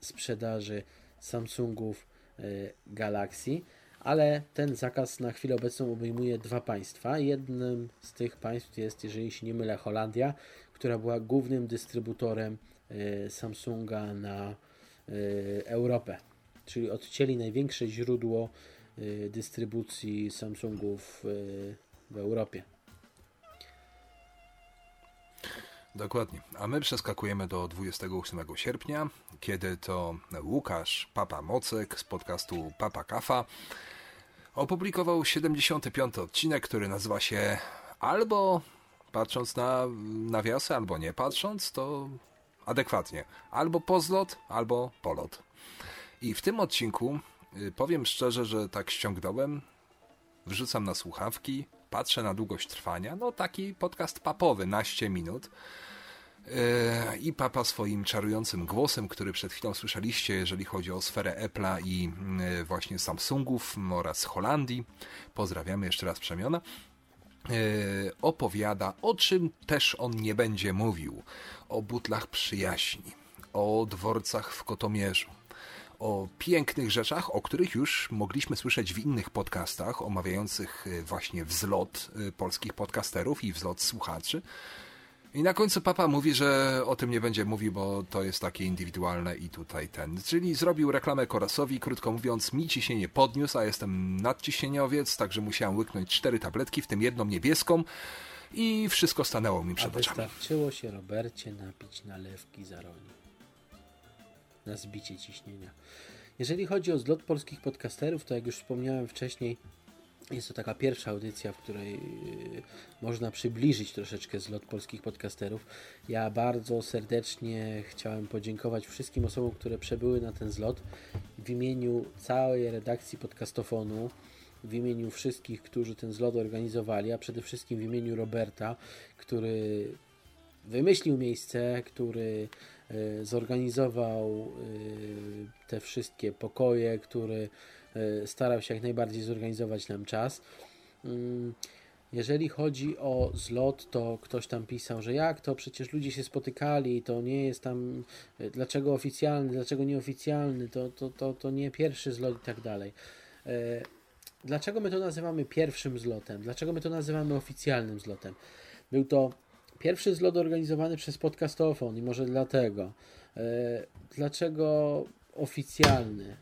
S2: sprzedaży Samsungów e, Galaxy, ale ten zakaz na chwilę obecną obejmuje dwa państwa. Jednym z tych państw jest, jeżeli się nie mylę, Holandia, która była głównym dystrybutorem e, Samsunga na e, Europę. Czyli odcięli największe źródło dystrybucji Samsungów w Europie.
S3: Dokładnie. A my przeskakujemy do 28 sierpnia, kiedy to Łukasz Papa Mocek z podcastu Papa Kafa opublikował 75 odcinek, który nazywa się albo patrząc na nawiasy, albo nie patrząc, to adekwatnie. Albo pozlot, albo polot. I w tym odcinku y, powiem szczerze, że tak ściągnąłem, wrzucam na słuchawki, patrzę na długość trwania, no taki podcast papowy, naście minut. Yy, I papa swoim czarującym głosem, który przed chwilą słyszeliście, jeżeli chodzi o sferę Apple'a i yy, właśnie Samsungów oraz Holandii, pozdrawiamy jeszcze raz przemiana, yy, opowiada o czym też on nie będzie mówił. O butlach przyjaźni, o dworcach w Kotomierzu, o pięknych rzeczach, o których już mogliśmy słyszeć w innych podcastach omawiających właśnie wzlot polskich podcasterów i wzlot słuchaczy. I na końcu papa mówi, że o tym nie będzie mówił, bo to jest takie indywidualne i tutaj ten. Czyli zrobił reklamę Korasowi, krótko mówiąc, mi ciśnienie podniósł, a jestem nadciśnieniowiec, także musiałem łyknąć cztery tabletki, w tym jedną niebieską i wszystko stanęło mi
S2: A
S3: przed oczami.
S2: wystarczyło się Robercie napić nalewki z Aroni. Na zbicie ciśnienia. Jeżeli chodzi o zlot polskich podcasterów, to jak już wspomniałem wcześniej, jest to taka pierwsza audycja, w której yy, można przybliżyć troszeczkę zlot polskich podcasterów. Ja bardzo serdecznie chciałem podziękować wszystkim osobom, które przebyły na ten zlot w imieniu całej redakcji podcastofonu, w imieniu wszystkich, którzy ten zlot organizowali, a przede wszystkim w imieniu Roberta, który wymyślił miejsce, który e, zorganizował e, te wszystkie pokoje, który starał się jak najbardziej zorganizować nam czas. Mm, Jeżeli chodzi o zlot, to ktoś tam pisał, że jak to przecież ludzie się spotykali, to nie jest tam, e, dlaczego oficjalny, dlaczego nieoficjalny, to, to, to, to nie pierwszy zlot i tak dalej. E, Dlaczego my to nazywamy pierwszym zlotem? Dlaczego my to nazywamy oficjalnym zlotem? Był to pierwszy zlot organizowany przez podcastofon i może dlatego. E, Dlaczego oficjalny?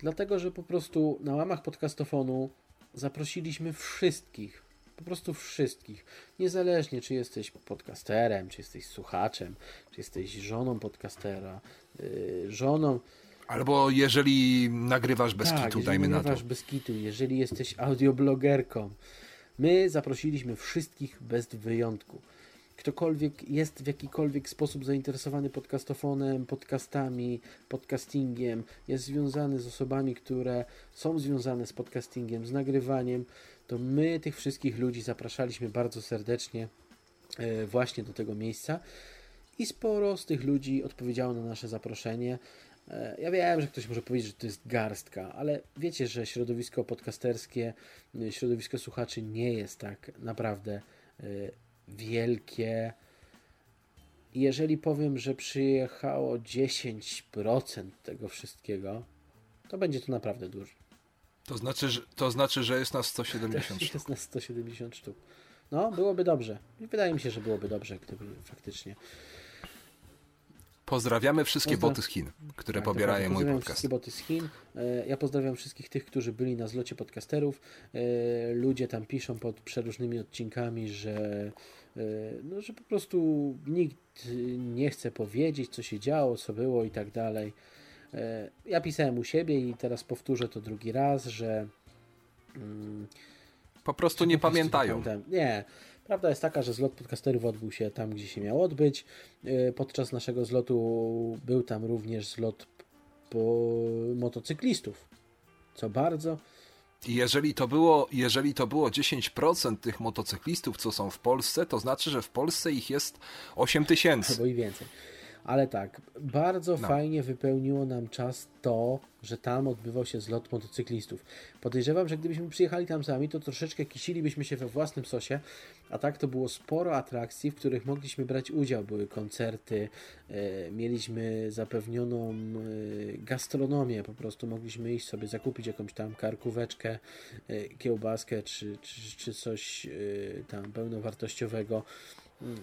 S2: Dlatego, że po prostu na łamach podcastofonu zaprosiliśmy wszystkich, po prostu wszystkich, niezależnie czy jesteś podcasterem, czy jesteś słuchaczem, czy jesteś żoną podcastera, yy, żoną
S3: Albo jeżeli nagrywasz bez
S2: tak,
S3: kitu, dajmy na to.
S2: nagrywasz bez kitu, jeżeli jesteś audioblogerką. My zaprosiliśmy wszystkich bez wyjątku. Ktokolwiek jest w jakikolwiek sposób zainteresowany podcastofonem, podcastami, podcastingiem, jest związany z osobami, które są związane z podcastingiem, z nagrywaniem, to my tych wszystkich ludzi zapraszaliśmy bardzo serdecznie e, właśnie do tego miejsca i sporo z tych ludzi odpowiedziało na nasze zaproszenie. E, Ja wiem, że ktoś może powiedzieć, że to jest garstka, ale wiecie, że środowisko podcasterskie, y, środowisko słuchaczy nie jest tak naprawdę wielkie. Jeżeli powiem, że przyjechało 10% tego wszystkiego, to będzie to naprawdę dużo.
S3: To znaczy, że, to znaczy, że jest nas 170 sztuk.
S2: Jest na 170 sztuk. No, byłoby dobrze. I Wydaje mi się, że byłoby dobrze, gdyby faktycznie.
S3: Pozdrawiamy wszystkie
S2: Pozdra-
S3: boty z Chin, które
S2: Tak,
S3: pobierają mój podcast.
S2: wszystkie boty z Chin. E, Ja pozdrawiam wszystkich tych, którzy byli na zlocie podcasterów. E, Ludzie tam piszą pod przeróżnymi odcinkami, że, no, że po prostu nikt nie chce powiedzieć, co się działo, co było i tak dalej. E, Ja pisałem u siebie i teraz powtórzę to drugi raz, że mm,
S3: Po prostu nie
S2: po prostu
S3: pamiętają.
S2: pamiętam. Nie. Prawda jest taka, że zlot podcasterów odbył się tam, gdzie się miał odbyć. Y, Podczas naszego zlotu był tam również zlot po motocyklistów, co bardzo
S3: jeżeli to było, jeżeli to było 10% tych motocyklistów, co są w Polsce, to znaczy, że w Polsce ich jest 8 tysięcy.
S2: albo i więcej. Ale tak, bardzo
S3: No.
S2: fajnie wypełniło nam czas to, że tam odbywał się zlot motocyklistów. Podejrzewam, że gdybyśmy przyjechali tam sami, to troszeczkę kisilibyśmy się we własnym sosie, a tak to było sporo atrakcji, w których mogliśmy brać udział. Były koncerty, e, mieliśmy zapewnioną e, gastronomię, po prostu mogliśmy iść sobie zakupić jakąś tam karkóweczkę, e, kiełbaskę czy, czy, czy coś e, tam pełnowartościowego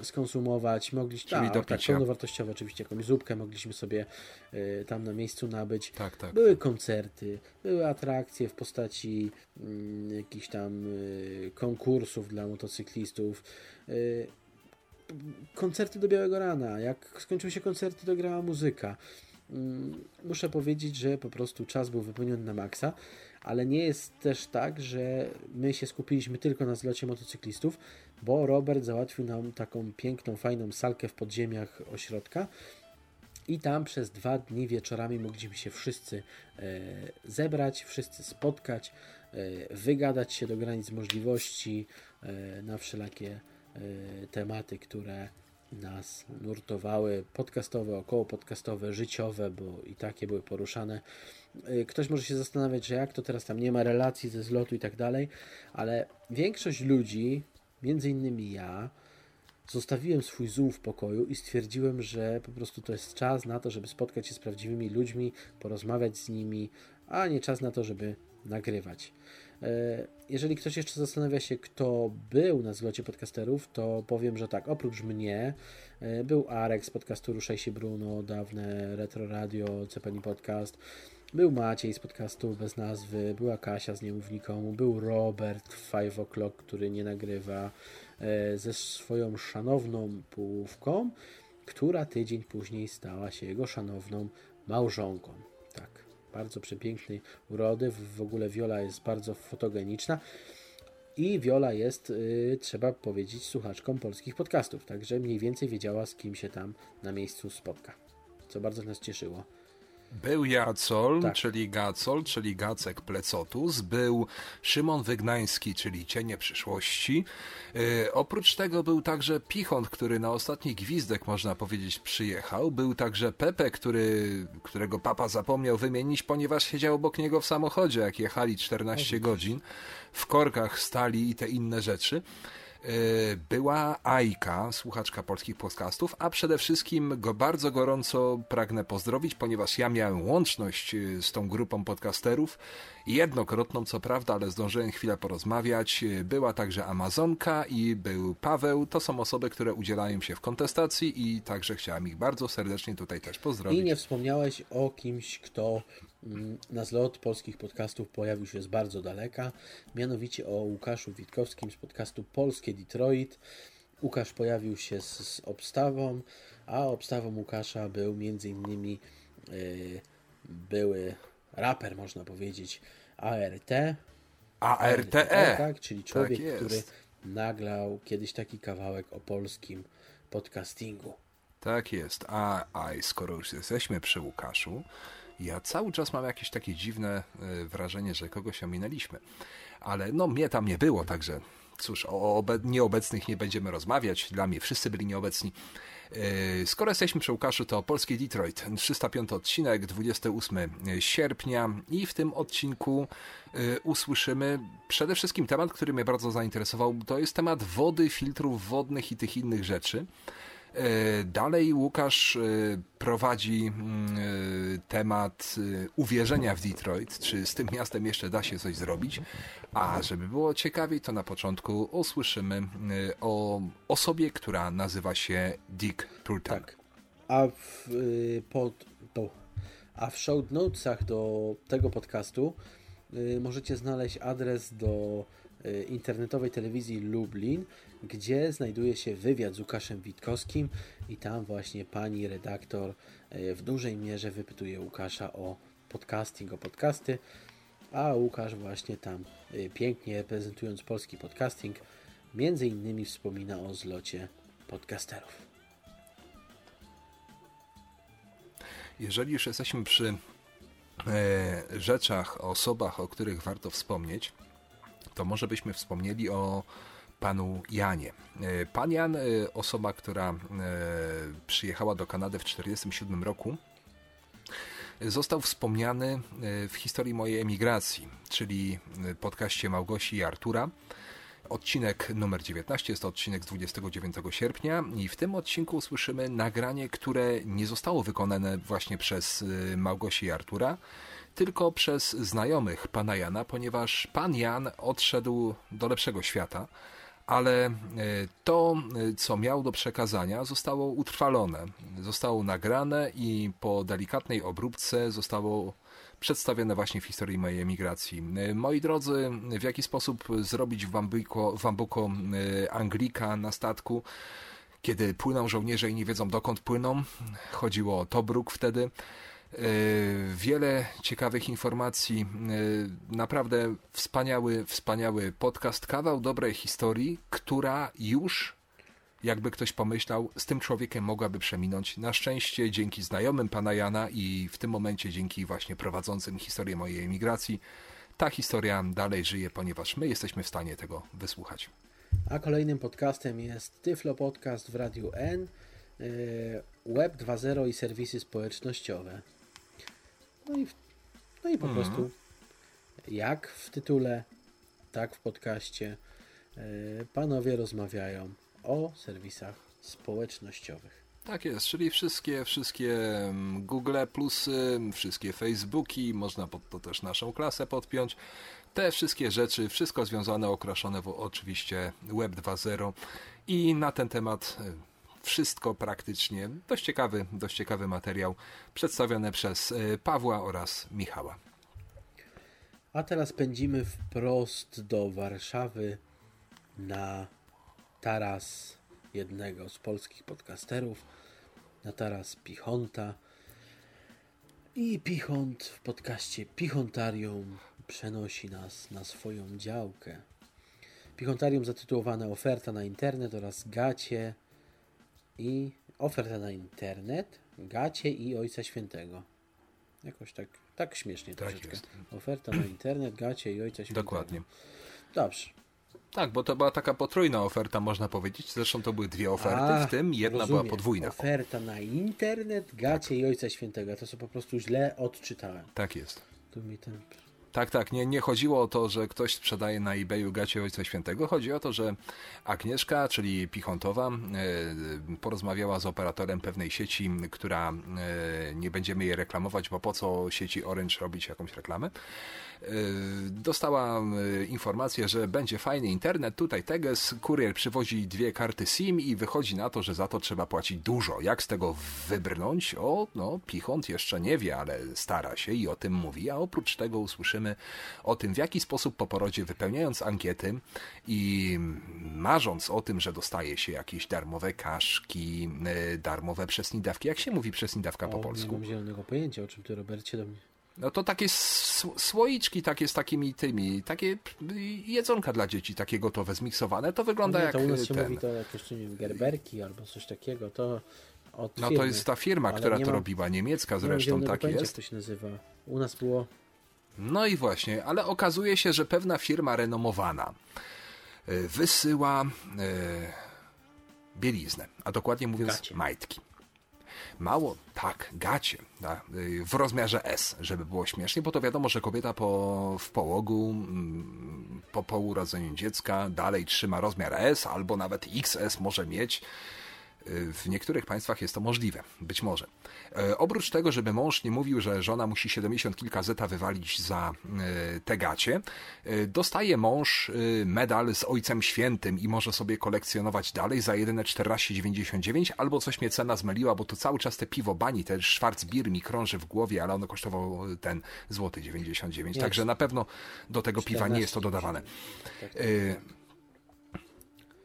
S2: skonsumować, mogliśmy,
S3: Czyli
S2: tak, tak, pełnowartościowe oczywiście, jakąś zupkę mogliśmy sobie y, tam na miejscu nabyć.
S3: Tak, tak.
S2: Były koncerty, były atrakcje w postaci mm, jakichś tam y, konkursów dla motocyklistów. Y, koncerty do białego rana. Jak skończyły się koncerty, to grała muzyka. Mm, Muszę powiedzieć, że po prostu czas był wypełniony na maksa, ale nie jest też tak, że my się skupiliśmy tylko na zlocie motocyklistów, bo Robert załatwił nam taką piękną, fajną salkę w podziemiach ośrodka i tam przez dwa dni wieczorami mogliśmy się wszyscy e, zebrać, wszyscy spotkać, e, wygadać się do granic możliwości e, na wszelakie tematy, które nas nurtowały, podcastowe, około podcastowe, życiowe, bo i takie były poruszane. Ktoś może się zastanawiać, że jak to teraz tam nie ma relacji ze zlotu i tak dalej, ale większość ludzi, między innymi ja, zostawiłem swój Zoom w pokoju i stwierdziłem, że po prostu to jest czas na to, żeby spotkać się z prawdziwymi ludźmi, porozmawiać z nimi, a nie czas na to, żeby nagrywać. E, Jeżeli ktoś jeszcze zastanawia się, kto był na zlocie podcasterów, to powiem, że tak, oprócz mnie e, był Arek z podcastu Ruszaj się Bruno, dawne Retro Radio, Cepeni Podcast, był Maciej z podcastu bez nazwy, była Kasia z Niemównikomu, był Robert Five O'Clock, który nie nagrywa, e, ze swoją szanowną połówką, która tydzień później stała się jego szanowną małżonką. Tak, bardzo przepięknej urody. W ogóle Viola jest bardzo fotogeniczna. I Viola jest, y, trzeba powiedzieć, słuchaczką polskich podcastów, także mniej więcej wiedziała, z kim się tam na miejscu spotka. Co bardzo nas cieszyło.
S3: Był Jacol,
S2: Tak.
S3: czyli Gacol, czyli Gacek Plecotus. Był Szymon Wygnański, czyli Cienie Przyszłości. Yy, oprócz tego był także Pichon, który na ostatni gwizdek, można powiedzieć, przyjechał. Był także Pepe, który, którego papa zapomniał wymienić, ponieważ siedział obok niego w samochodzie, jak jechali 14 godzin. W korkach stali i te inne rzeczy. Yy, była Ajka, słuchaczka polskich podcastów, a przede wszystkim go bardzo gorąco pragnę pozdrowić, ponieważ ja miałem łączność yy, z tą grupą podcasterów, jednokrotną co prawda, ale zdążyłem chwilę porozmawiać. Yy, Była także Amazonka i był Paweł. To są osoby, które udzielają się w kontestacji i także chciałem ich bardzo serdecznie tutaj też pozdrowić.
S2: I nie wspomniałeś o kimś, kto na zlot polskich podcastów pojawił się z bardzo daleka, mianowicie o Łukaszu Witkowskim z podcastu Polskie Detroit. Łukasz pojawił się z, z obstawą, a obstawą Łukasza był między innymi y, były raper, można powiedzieć, ART,
S3: ARTE.
S2: tak, czyli człowiek,
S3: Tak
S2: który naglał kiedyś taki kawałek o polskim podcastingu.
S3: Tak jest. A, a skoro już jesteśmy przy Łukaszu, ja cały czas mam jakieś takie dziwne e, wrażenie, że kogoś ominęliśmy. Ale no mnie tam nie było, także cóż, o obe- nieobecnych nie będziemy rozmawiać. Dla mnie wszyscy byli nieobecni. E, Skoro jesteśmy przy Łukaszu, to Polski Detroit, 305 odcinek, 28 sierpnia i w tym odcinku e, usłyszymy przede wszystkim temat, który mnie bardzo zainteresował. To jest temat wody, filtrów wodnych i tych innych rzeczy. E, Dalej Łukasz e, prowadzi mm, e, temat uwierzenia w Detroit, czy z tym miastem jeszcze da się coś zrobić. A żeby było ciekawiej, to na początku usłyszymy o osobie, która nazywa się Dick Turton.
S2: Tak. A w, pod, to, a w show notesach do tego podcastu możecie znaleźć adres do internetowej telewizji Lublin, gdzie znajduje się wywiad z Łukaszem Witkowskim i tam właśnie pani redaktor y, w dużej mierze wypytuje Łukasza o podcasting, o podcasty, a Łukasz właśnie tam y, pięknie prezentując polski podcasting między innymi wspomina o zlocie podcasterów.
S3: Jeżeli już jesteśmy przy e, rzeczach, osobach, o których warto wspomnieć, to może byśmy wspomnieli o panu Janie. E, pan Jan, e, osoba, która e, przyjechała do Kanady w 1947 roku, został wspomniany w historii mojej emigracji, czyli podcaście Małgosi i Artura. Odcinek numer 19 jest to odcinek z 29 sierpnia i w tym odcinku usłyszymy nagranie, które nie zostało wykonane właśnie przez Małgosi i Artura, tylko przez znajomych pana Jana, ponieważ pan Jan odszedł do lepszego świata ale e, to, e, co miał do przekazania, zostało utrwalone, zostało nagrane i po delikatnej obróbce zostało przedstawione właśnie w historii mojej emigracji. E, moi drodzy, w jaki sposób zrobić w Wambuko Anglika na statku, kiedy płyną żołnierze i nie wiedzą dokąd płyną. Chodziło o Tobruk wtedy. E, wiele ciekawych informacji. E, naprawdę wspaniały, wspaniały podcast, kawał dobrej historii, która już, jakby ktoś pomyślał, z tym człowiekiem mogłaby przeminąć. Na szczęście dzięki znajomym pana Jana i w tym momencie dzięki właśnie prowadzącym historię mojej emigracji, ta historia dalej żyje, ponieważ my jesteśmy w stanie tego wysłuchać.
S2: A kolejnym podcastem jest Tyflo Podcast w Radiu N, e, Web 2.0 i serwisy społecznościowe. No i, no i po mhm. prostu jak w tytule, tak w podcaście e, panowie rozmawiają o serwisach społecznościowych.
S3: Tak jest, czyli wszystkie, wszystkie mm, Google Plusy, wszystkie Facebooki, można pod to też naszą klasę podpiąć. Te wszystkie rzeczy, wszystko związane, okraszone w oczywiście Web 2.0 i na ten temat e, wszystko praktycznie. Dość ciekawy, dość ciekawy materiał przedstawiony przez e, Pawła oraz Michała.
S2: A teraz pędzimy wprost do Warszawy na taras jednego z polskich podcasterów, na taras Pichonta. I Pichont w podcaście Pichontarium przenosi nas na swoją działkę. Pichontarium zatytułowane Oferta na internet oraz Gacie i oferta na internet, gacie i Ojca Świętego. Jakoś tak, tak śmiesznie tak troszeczkę. Jest. Oferta na internet, gacie i Ojca Świętego.
S3: Dokładnie.
S2: Dobrze.
S3: Tak, bo to była taka potrójna oferta, można powiedzieć. Zresztą to były dwie oferty, A, w tym jedna rozumiem. była podwójna.
S2: Oferta na internet, gacie tak. i Ojca Świętego. To sobie po prostu źle odczytałem.
S3: Tak jest.
S2: Tu mi ten
S3: tak, tak. Nie, nie chodziło o to, że ktoś sprzedaje na eBayu gacie Ojca Świętego. Chodzi o to, że Agnieszka, czyli Pichontowa, e, porozmawiała z operatorem pewnej sieci, która e, nie będziemy jej reklamować, bo po co sieci Orange robić jakąś reklamę. E, dostała informację, że będzie fajny internet, tutaj Teges, kurier przywozi dwie karty SIM i wychodzi na to, że za to trzeba płacić dużo. Jak z tego wybrnąć? O, no, Pichont jeszcze nie wie, ale stara się i o tym mówi, a oprócz tego usłyszymy o tym, w jaki sposób po porodzie, wypełniając ankiety i marząc o tym, że dostaje się jakieś darmowe kaszki, e, darmowe przesnidawki. Jak się mówi przesnidawka po polsku?
S2: Nie mam zielonego pojęcia, o czym ty, Robercie, do mnie
S3: no to takie słoiczki takie z takimi tymi, takie jedzonka dla dzieci, takie gotowe, zmiksowane, to wygląda no nie, to jak
S2: u nas
S3: się
S2: ten. mówi to jakieś, nie gerberki albo coś takiego, to od
S3: No
S2: firmy.
S3: to jest ta firma, która to robiła, niemiecka zresztą, tak jest. Jak
S2: to się nazywa. U nas było...
S3: No i właśnie, ale okazuje się, że pewna firma renomowana e, wysyła e, bieliznę, a dokładnie mówiąc Gacie. majtki. Mało, tak, gacie, y, w rozmiarze S, żeby było śmiesznie, bo to wiadomo, że kobieta po, w połogu, mm, po, po urodzeniu dziecka dalej trzyma rozmiar S, albo nawet XS może mieć, w niektórych państwach jest to możliwe, być może. E, oprócz tego, żeby mąż nie mówił, że żona musi 70 kilka zeta wywalić za e, te gacie, e, dostaje mąż medal z Ojcem Świętym i może sobie kolekcjonować dalej za jedyne 14,99 albo coś mnie cena zmyliła, bo tu cały czas te piwo bani, ten Schwarzbier mi krąży w głowie, ale ono kosztowało ten złoty 99. Także na pewno do tego piwa nie jest to dodawane. Tak, tak, tak.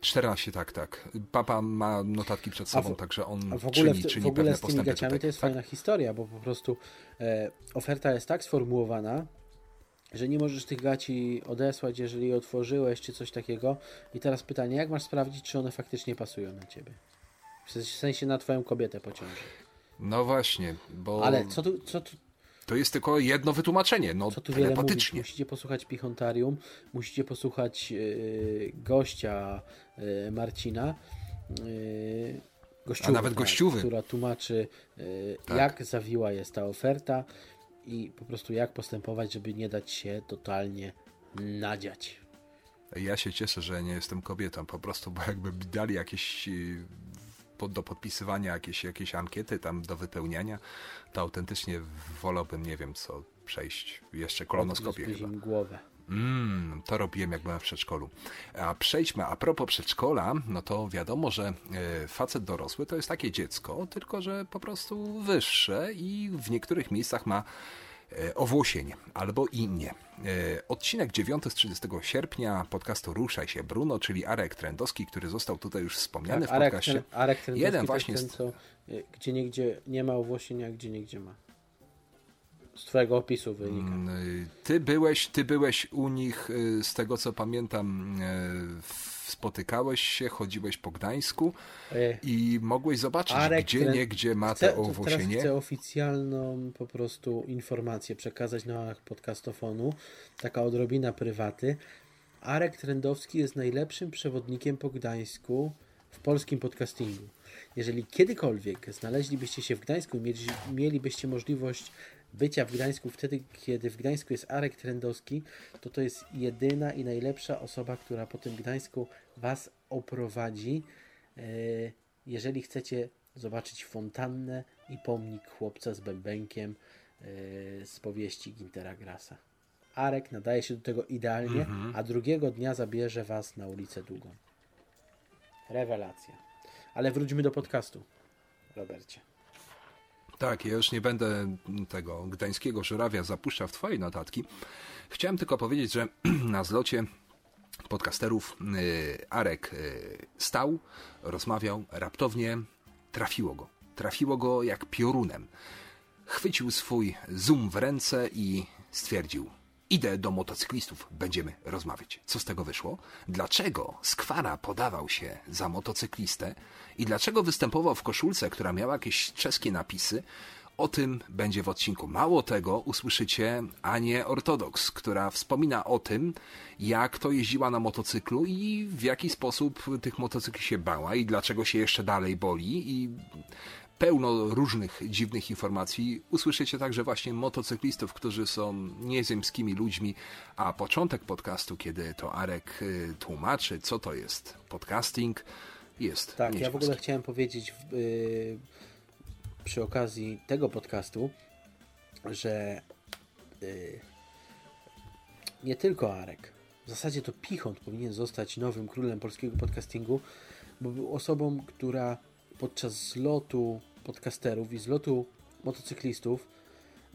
S3: 14, tak, tak. Papa ma notatki przed sobą, w, także on w ogóle, czyni, czyni w ogóle z tymi gaciami
S2: tutaj. to jest tak? fajna historia, bo po prostu e, oferta jest tak sformułowana, że nie możesz tych gaci odesłać, jeżeli je otworzyłeś, czy coś takiego. I teraz pytanie, jak masz sprawdzić, czy one faktycznie pasują na ciebie? W sensie na twoją kobietę pociąży.
S3: No właśnie, bo
S2: Ale co tu, co tu,
S3: to jest tylko jedno wytłumaczenie, no
S2: co tu wiele mówić?
S3: telepatycznie.
S2: Musicie posłuchać Pichontarium, musicie posłuchać yy, gościa Marcina, yy, gościuwy,
S3: A nawet gościuwy.
S2: która tłumaczy, yy,
S3: Tak.
S2: jak zawiła jest ta oferta i po prostu jak postępować, żeby nie dać się totalnie nadziać.
S3: Ja się cieszę, że nie jestem kobietą, po prostu, bo jakby dali jakieś do podpisywania jakieś, jakieś ankiety tam do wypełniania, to autentycznie wolałbym, nie wiem co, przejść jeszcze kolonoskopię chyba.
S2: im głowę.
S3: Mm, to robiłem jak byłem w przedszkolu. A przejdźmy, a propos przedszkola, no to wiadomo, że e, facet dorosły to jest takie dziecko, tylko że po prostu wyższe i w niektórych miejscach ma e, owłosienie, albo i nie. E, Odcinek 9 z 30 sierpnia podcastu Ruszaj się Bruno, czyli Arek Trendowski, który został tutaj już wspomniany w
S2: Tak, Arek,
S3: podcaście.
S2: ten, Arek ten
S3: Jeden właśnie
S2: ten, co gdzie niegdzie nie ma owłosienia, gdzie niegdzie ma. Z twojego opisu wynika.
S3: Mm, y, Ty byłeś, ty byłeś u nich, y, z tego co pamiętam, y, spotykałeś się, chodziłeś po Gdańsku
S2: Y,
S3: i mogłeś zobaczyć,
S2: Arek,
S3: gdzie nie, gdzie ma
S2: Chcę,
S3: te
S2: to teraz
S3: owłosienie.
S2: chcę oficjalną po prostu informację przekazać na łamach podcastofonu. Taka odrobina prywaty. Arek Trendowski jest najlepszym przewodnikiem po Gdańsku w polskim podcastingu. Jeżeli kiedykolwiek znaleźlibyście się w Gdańsku i mieli, mielibyście możliwość bycia w Gdańsku wtedy, kiedy w Gdańsku jest Arek Trendowski, to to jest jedyna i najlepsza osoba, która po tym Gdańsku Was oprowadzi. E, Jeżeli chcecie zobaczyć fontannę i pomnik chłopca z bębenkiem e, z powieści Gintera Grasa. Arek nadaje się do tego idealnie, a drugiego dnia zabierze Was na ulicę Długą. Rewelacja. Ale wróćmy do podcastu, Robercie.
S3: Tak, ja już nie będę tego gdańskiego żurawia zapuszczał w twoje notatki. Chciałem tylko powiedzieć, że na zlocie podcasterów y, Arek y, stał, rozmawiał, raptownie trafiło go. Trafiło go jak piorunem. Chwycił swój zoom w ręce i stwierdził: Idę do motocyklistów, będziemy rozmawiać. Co z tego wyszło? Dlaczego Skwara podawał się za motocyklistę i dlaczego występował w koszulce, która miała jakieś czeskie napisy? O tym będzie w odcinku. Mało tego, usłyszycie Anię Ortodoks, która wspomina o tym, jak to jeździła na motocyklu i w jaki sposób tych motocykli się bała i dlaczego się jeszcze dalej boli i pełno różnych dziwnych informacji. Usłyszycie także właśnie motocyklistów, którzy są nieziemskimi ludźmi, a początek podcastu, kiedy to Arek y, tłumaczy, co to jest podcasting, jest
S2: Tak, ja w
S3: nieziemski.
S2: ogóle chciałem powiedzieć w, y, przy okazji tego podcastu, że y, nie tylko Arek, w zasadzie to Pichont powinien zostać nowym królem polskiego podcastingu, bo był osobą, która podczas zlotu podcasterów i zlotu motocyklistów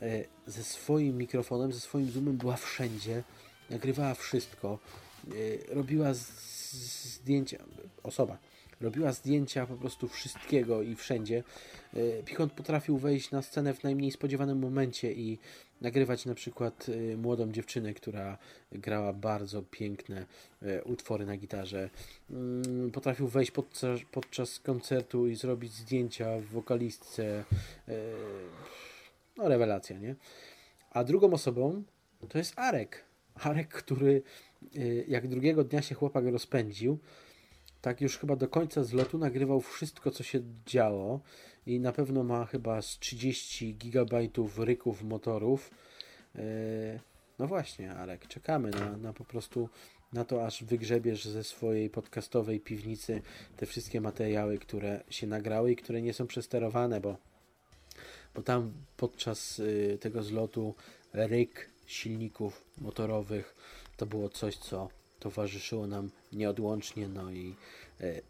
S2: e, ze swoim mikrofonem, ze swoim zoomem była wszędzie, nagrywała wszystko, e, robiła z, z- zdjęcia, osoba, robiła zdjęcia po prostu wszystkiego i wszędzie. E, Pichont potrafił wejść na scenę w najmniej spodziewanym momencie i nagrywać na przykład e, młodą dziewczynę, która grała bardzo piękne e, utwory na gitarze. Mm, Potrafił wejść podczas, podczas koncertu i zrobić zdjęcia w wokalistce. No, rewelacja, nie? A drugą osobą to jest Arek. Arek, który jak drugiego dnia się chłopak rozpędził, tak już chyba do końca zlotu nagrywał wszystko, co się działo i na pewno ma chyba z 30 gigabajtów ryków motorów. E, No właśnie, Arek, czekamy na, na po prostu na to, aż wygrzebiesz ze swojej podcastowej piwnicy te wszystkie materiały, które się nagrały i które nie są przesterowane, bo, bo tam podczas y, tego zlotu ryk silników motorowych to było coś, co towarzyszyło nam nieodłącznie, no i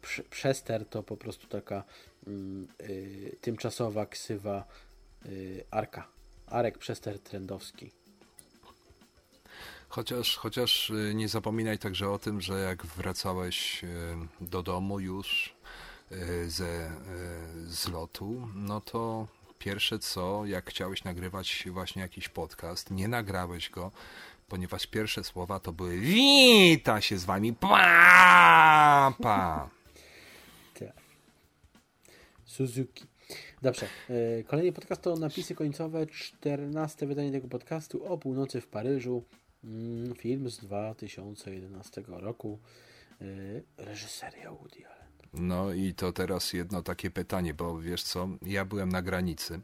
S2: prze- przester to po prostu taka y, tymczasowa ksywa y, Arka. Arek Przester Trendowski.
S3: Chociaż, chociaż nie zapominaj także o tym, że jak wracałeś do domu już ze zlotu, no to pierwsze co, jak chciałeś nagrywać właśnie jakiś podcast, nie nagrałeś go, ponieważ pierwsze słowa to były wita się z wami papa.
S2: Tak. Suzuki. Dobrze. e, Kolejny podcast to napisy końcowe. 14 wydanie tego podcastu o północy w Paryżu. Mm, Film z 2011 roku. E, Reżyseria Woody Allen.
S3: No i to teraz jedno takie pytanie, bo wiesz co, ja byłem na granicy.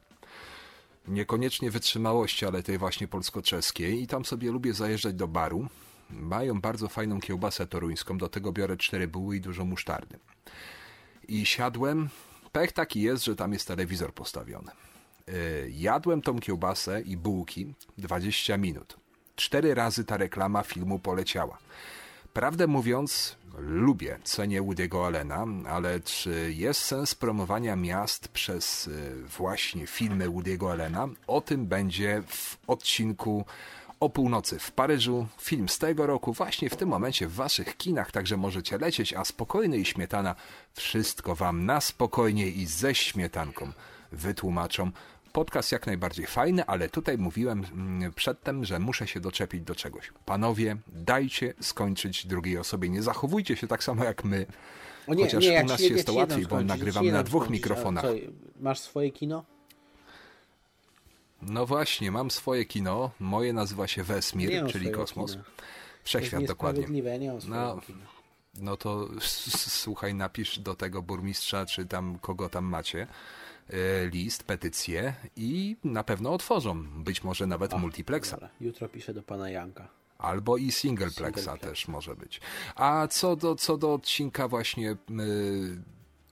S3: Niekoniecznie wytrzymałości, ale tej właśnie polsko-czeskiej i tam sobie lubię zajeżdżać do baru. Mają bardzo fajną kiełbasę toruńską, do tego biorę cztery buły i dużo musztardy. I siadłem, pech taki jest, że tam jest telewizor postawiony. Yy, jadłem tą kiełbasę i bułki 20 minut. Cztery razy ta reklama filmu poleciała. Prawdę mówiąc, lubię, cenię Woody'ego Allena, ale czy jest sens promowania miast przez y, właśnie filmy Woody'ego Allena? O tym będzie w odcinku o północy w Paryżu. Film z tego roku, właśnie w tym momencie w waszych kinach, także możecie lecieć, a spokojny i śmietana wszystko wam na spokojnie i ze śmietanką wytłumaczą. Podcast jak najbardziej fajny, ale tutaj mówiłem mm, przedtem, że muszę się doczepić do czegoś. Panowie, dajcie skończyć drugiej osobie. Nie zachowujcie się tak samo jak my.
S2: O nie,
S3: Chociaż
S2: nie,
S3: u nas
S2: się-
S3: jest to łatwiej, bo
S2: skończyć,
S3: nagrywamy
S2: jedną
S3: na dwóch
S2: skończyć.
S3: Mikrofonach.
S2: co, masz swoje kino?
S3: No właśnie, mam swoje kino. Moje nazywa się Wesmir, czyli kosmos.
S2: kina.
S3: Wszechświat dokładnie.
S2: ja
S3: No,
S2: kina.
S3: No to słuchaj, napisz do tego burmistrza, czy tam kogo tam macie, list, petycję i na pewno otworzą. Być może nawet
S2: A,
S3: multiplexa.
S2: Dobra, jutro piszę do pana Janka.
S3: Albo i singleplexa
S2: Singleplex.
S3: też może być. A co do, co do odcinka właśnie, y,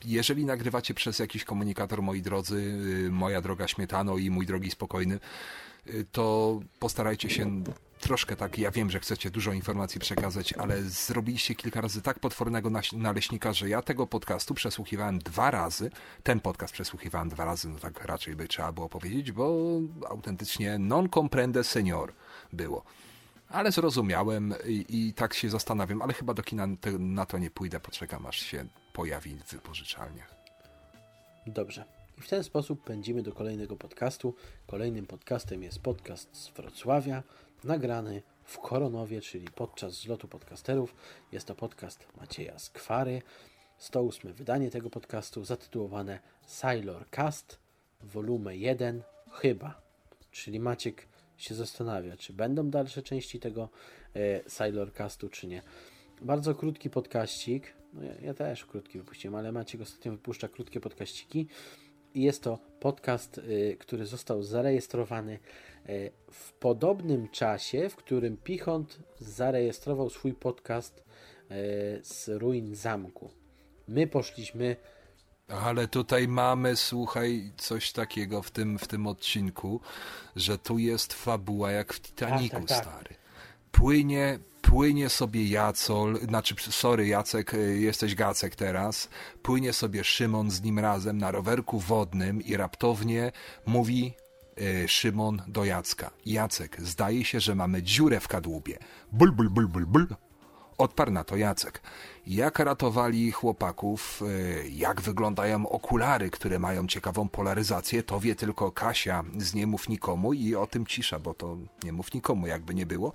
S3: jeżeli nagrywacie przez jakiś komunikator, moi drodzy, y, moja droga śmietano i mój drogi spokojny, to postarajcie się troszkę tak, ja wiem, że chcecie dużo informacji przekazać, ale zrobiliście kilka razy tak potwornego naleśnika, że ja tego podcastu przesłuchiwałem dwa razy. Ten podcast przesłuchiwałem dwa razy, no tak raczej by trzeba było powiedzieć, bo autentycznie non comprende senior było. Ale zrozumiałem i, i tak się zastanawiam, ale chyba do kina te, na to nie pójdę, poczekam aż się pojawi w wypożyczalniach.
S2: Dobrze. I w ten sposób pędzimy do kolejnego podcastu. Kolejnym podcastem jest podcast z Wrocławia, nagrany w Koronowie, czyli podczas zlotu podcasterów. Jest to podcast Macieja Skwary. 108 wydanie tego podcastu zatytułowane Sailor Cast, volume 1, chyba. Czyli Maciek się zastanawia, czy będą dalsze części tego e, Sailor Castu, czy nie. Bardzo krótki podkaścik. No ja, ja też krótki wypuściłem, ale Maciek ostatnio wypuszcza krótkie podkaściki. Jest to podcast, y, który został zarejestrowany y, w podobnym czasie, w którym Pichont zarejestrował swój podcast y, z ruin zamku. My poszliśmy
S3: Ale tutaj mamy, słuchaj, coś takiego w tym, w tym odcinku, że tu jest fabuła jak w Titaniku,
S2: Tak, tak, tak.
S3: stary. Płynie, płynie sobie Jacol, znaczy, sorry Jacek, y, jesteś Gacek teraz, płynie sobie Szymon z nim razem na rowerku wodnym i raptownie mówi y, Szymon do Jacka. Jacek, zdaje się, że mamy dziurę w kadłubie. Bul, bul, bul, bul, bul. Odparł na to Jacek. Jak ratowali chłopaków, y, jak wyglądają okulary, które mają ciekawą polaryzację, to wie tylko Kasia z Nie mów nikomu i o tym cisza, bo to nie mów nikomu, jakby nie było.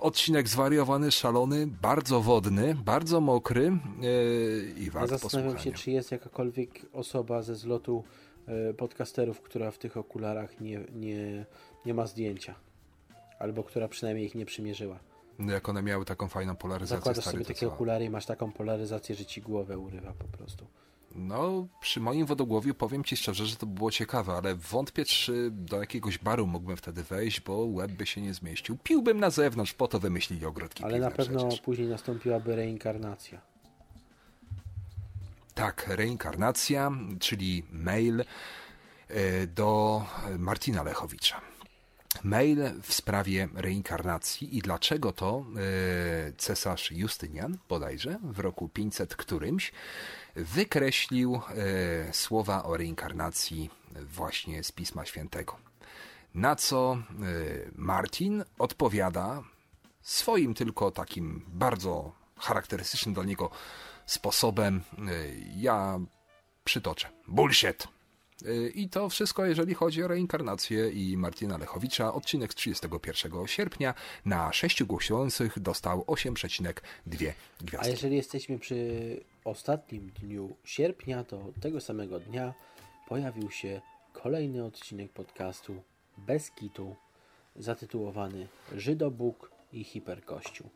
S3: Odcinek zwariowany, szalony, bardzo wodny, bardzo mokry yy, i
S2: Ja
S3: warto
S2: zastanawiam się, czy jest jakakolwiek osoba ze zlotu e, podcasterów, która w tych okularach nie, nie, nie ma zdjęcia. Albo która przynajmniej ich nie przymierzyła.
S3: Jak one miały taką fajną polaryzację,
S2: Zakładasz
S3: stary,
S2: sobie takie
S3: co?
S2: okulary i masz taką polaryzację, że ci głowę urywa po prostu.
S3: No, przy moim wodogłowiu powiem ci szczerze, że to było ciekawe, ale wątpię, czy do jakiegoś baru mógłbym wtedy wejść, bo łeb by się nie zmieścił. Piłbym na zewnątrz, po to wymyślili ogrodki
S2: Ale na pewno
S3: przecież.
S2: później nastąpiłaby reinkarnacja.
S3: Tak, reinkarnacja, czyli mail e, do Martina Lechowicza. Mail w sprawie reinkarnacji i dlaczego to e, cesarz Justynian, bodajże, w roku 500 którymś, wykreślił e, słowa o reinkarnacji właśnie z Pisma Świętego. Na co e, Martin odpowiada swoim tylko takim bardzo charakterystycznym dla niego sposobem. Ja przytoczę. Bullshit. Y, I to wszystko, jeżeli chodzi o reinkarnację i Martina Lechowicza. Odcinek z 31 sierpnia na 6 głosujących dostał 8,2
S2: A
S3: gwiazdy.
S2: jeżeli jesteśmy przy ostatnim dniu sierpnia, to tego samego dnia pojawił się kolejny odcinek podcastu Bez Kitu, zatytułowany Żydobóg i Hiperkościół.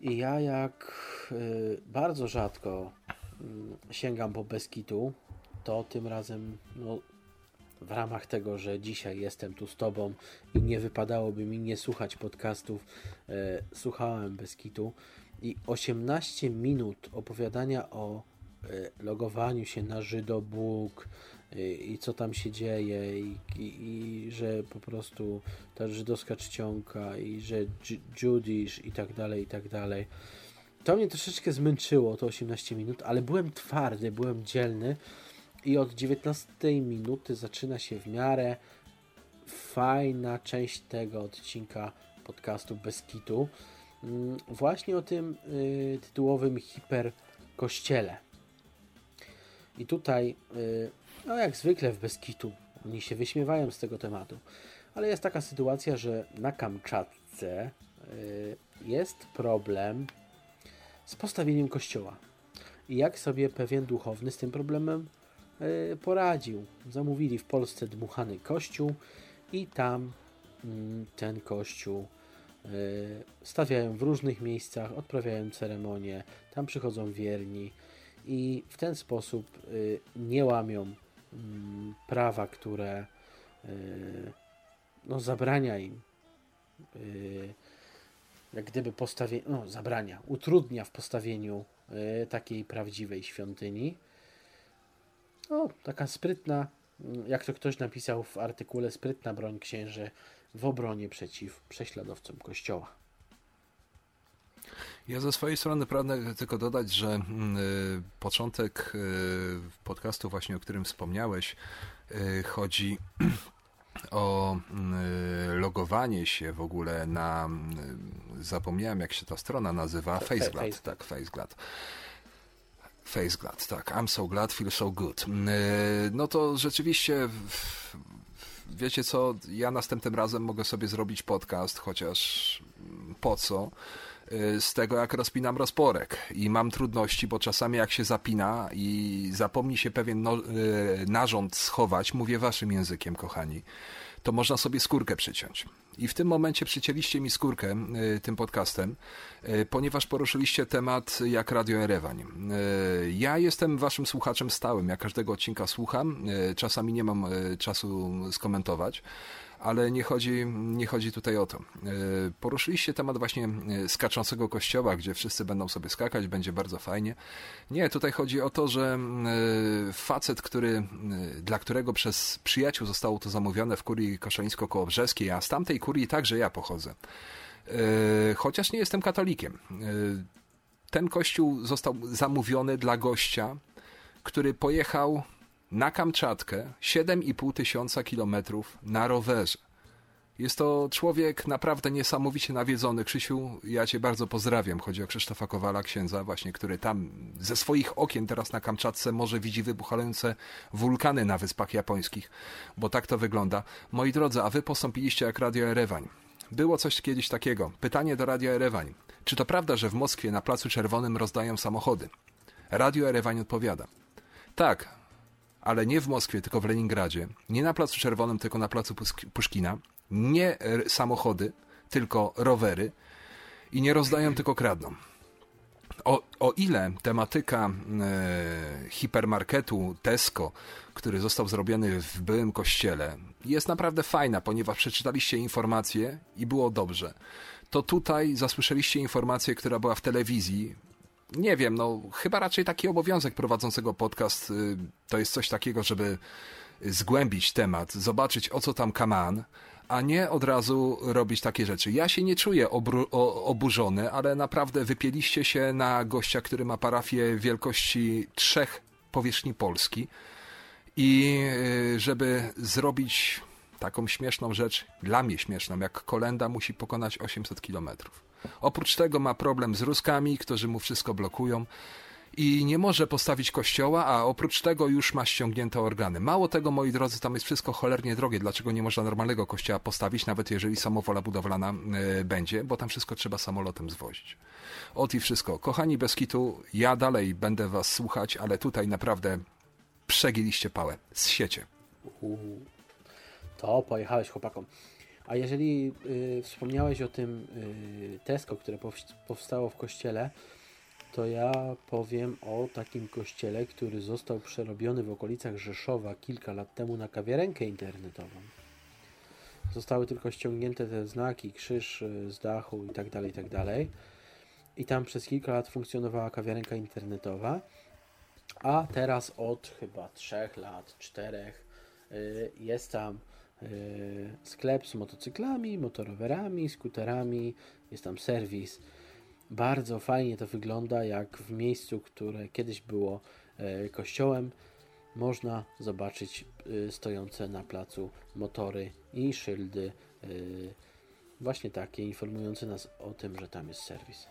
S2: I ja jak y, bardzo rzadko y, sięgam po Beskitu, to tym razem no, w ramach tego, że dzisiaj jestem tu z Tobą i nie wypadałoby mi nie słuchać podcastów, e, słuchałem Beskitu i 18 minut opowiadania o e, logowaniu się na Żydobóg e, i co tam się dzieje i, i, i że po prostu ta żydowska czcionka i że Ju- Judish i tak dalej, i tak dalej. To mnie troszeczkę zmęczyło, to 18 minut, ale byłem twardy, byłem dzielny i od 19 minuty zaczyna się w miarę fajna część tego odcinka podcastu Bez Kitu. Mm, Właśnie o tym y, tytułowym hiperkościele. I tutaj, y, no jak zwykle w Beskitu, oni się wyśmiewają z tego tematu, ale jest taka sytuacja, że na Kamczatce y, jest problem z postawieniem kościoła. I jak sobie pewien duchowny z tym problemem poradził. Zamówili w Polsce dmuchany kościół i tam mm, ten kościół y, stawiają w różnych miejscach, odprawiają ceremonie, tam przychodzą wierni i w ten sposób y, nie łamią mm, prawa, które no, zabrania im jak gdyby postawienie, no zabrania, utrudnia w postawieniu takiej prawdziwej świątyni. O, taka sprytna, mm, jak to ktoś napisał w artykule, sprytna broń księży w obronie przeciw prześladowcom kościoła.
S3: Ja ze swojej strony pragnę tylko dodać, że mm, y, początek y, podcastu właśnie, o którym wspomniałeś, y, chodzi o y, logowanie się w ogóle na, zapomniałem jak się ta strona nazywa, FaceGlad. tak, FaceGlad. FaceGlad, tak, I'm so glad, feel so good. Y, No to rzeczywiście wiecie co, ja następnym razem mogę sobie zrobić podcast, chociaż mm, po co? Y, Z tego, jak rozpinam rozporek i mam trudności, bo czasami jak się zapina i zapomni się pewien no, y, narząd schować, mówię waszym językiem, kochani, to można sobie skórkę przyciąć. I w tym momencie przycięliście mi skórkę y, tym podcastem, y, ponieważ poruszyliście temat jak Radio Erewań. Y, Ja jestem waszym słuchaczem stałym, ja każdego odcinka słucham, czasami nie mam czasu skomentować, ale nie chodzi, nie chodzi tutaj o to. Y, Poruszyliście temat właśnie y, skaczącego kościoła, gdzie wszyscy będą sobie skakać, będzie bardzo fajnie. Nie, tutaj chodzi o to, że y, facet, który, dla którego przez przyjaciół zostało to zamówione w kurii koszalińsko-kołobrzeskiej, a z tamtej kurii także ja pochodzę. Chociaż nie jestem katolikiem. Ten kościół został zamówiony dla gościa, który pojechał na Kamczatkę 7,5 tysiąca kilometrów na rowerze. Jest to człowiek naprawdę niesamowicie nawiedzony. Krzysiu, ja cię bardzo pozdrawiam. Chodzi o Krzysztofa Kowala, księdza właśnie, który tam ze swoich okien teraz na Kamczatce może widzi wybuchające wulkany na Wyspach Japońskich, bo tak to wygląda. Moi drodzy, a wy postąpiliście jak Radio Erewań. Było coś kiedyś takiego. Pytanie do Radio Erewań. Czy to prawda, że w Moskwie na Placu Czerwonym rozdają samochody? Radio Erewań odpowiada. Tak, ale nie w Moskwie, tylko w Leningradzie. Nie na Placu Czerwonym, tylko na Placu Puszkina. Nie e, samochody, tylko rowery. I nie rozdają, tylko kradną. O, o ile tematyka e, hipermarketu Tesco, który został zrobiony w byłym kościele, jest naprawdę fajna, ponieważ przeczytaliście informacje i było dobrze, to tutaj zasłyszeliście informację, która była w telewizji. Nie wiem, no chyba raczej taki obowiązek prowadzącego podcast y, to jest coś takiego, żeby zgłębić temat, zobaczyć o co tam kaman, a nie od razu robić takie rzeczy. Ja się nie czuję obru- oburzony, ale naprawdę wypieliście się na gościa, który ma parafię wielkości trzech powierzchni Polski i y, żeby zrobić taką śmieszną rzecz, dla mnie śmieszną, jak kolenda musi pokonać 800 kilometrów. Oprócz tego ma problem z Ruskami, którzy mu wszystko blokują i nie może postawić kościoła, a oprócz tego już ma ściągnięte organy. Mało tego, moi drodzy, tam jest wszystko cholernie drogie. Dlaczego nie można normalnego kościoła postawić, nawet jeżeli samowola budowlana y, będzie, bo tam wszystko trzeba samolotem zwozić. Ot i wszystko. Kochani Beskitu, ja dalej będę was słuchać, ale tutaj naprawdę przegięliście pałę. Z siecie.
S2: To pojechałeś chłopakom. A jeżeli y, wspomniałeś o tym y, Tesco, które powst- powstało w kościele, to ja powiem o takim kościele, który został przerobiony w okolicach Rzeszowa kilka lat temu na kawiarenkę internetową. Zostały tylko ściągnięte te znaki, krzyż y, z dachu i tak dalej, i tak dalej. I tam przez kilka lat funkcjonowała kawiarenka internetowa. A teraz od chyba trzech lat, czterech, y, jest tam sklep z motocyklami, motorowerami, skuterami, jest tam serwis. Bardzo fajnie to wygląda, jak w miejscu, które kiedyś było y, kościołem, można zobaczyć y, stojące na placu motory i szyldy, właśnie takie, informujące nas o tym, że tam jest serwis.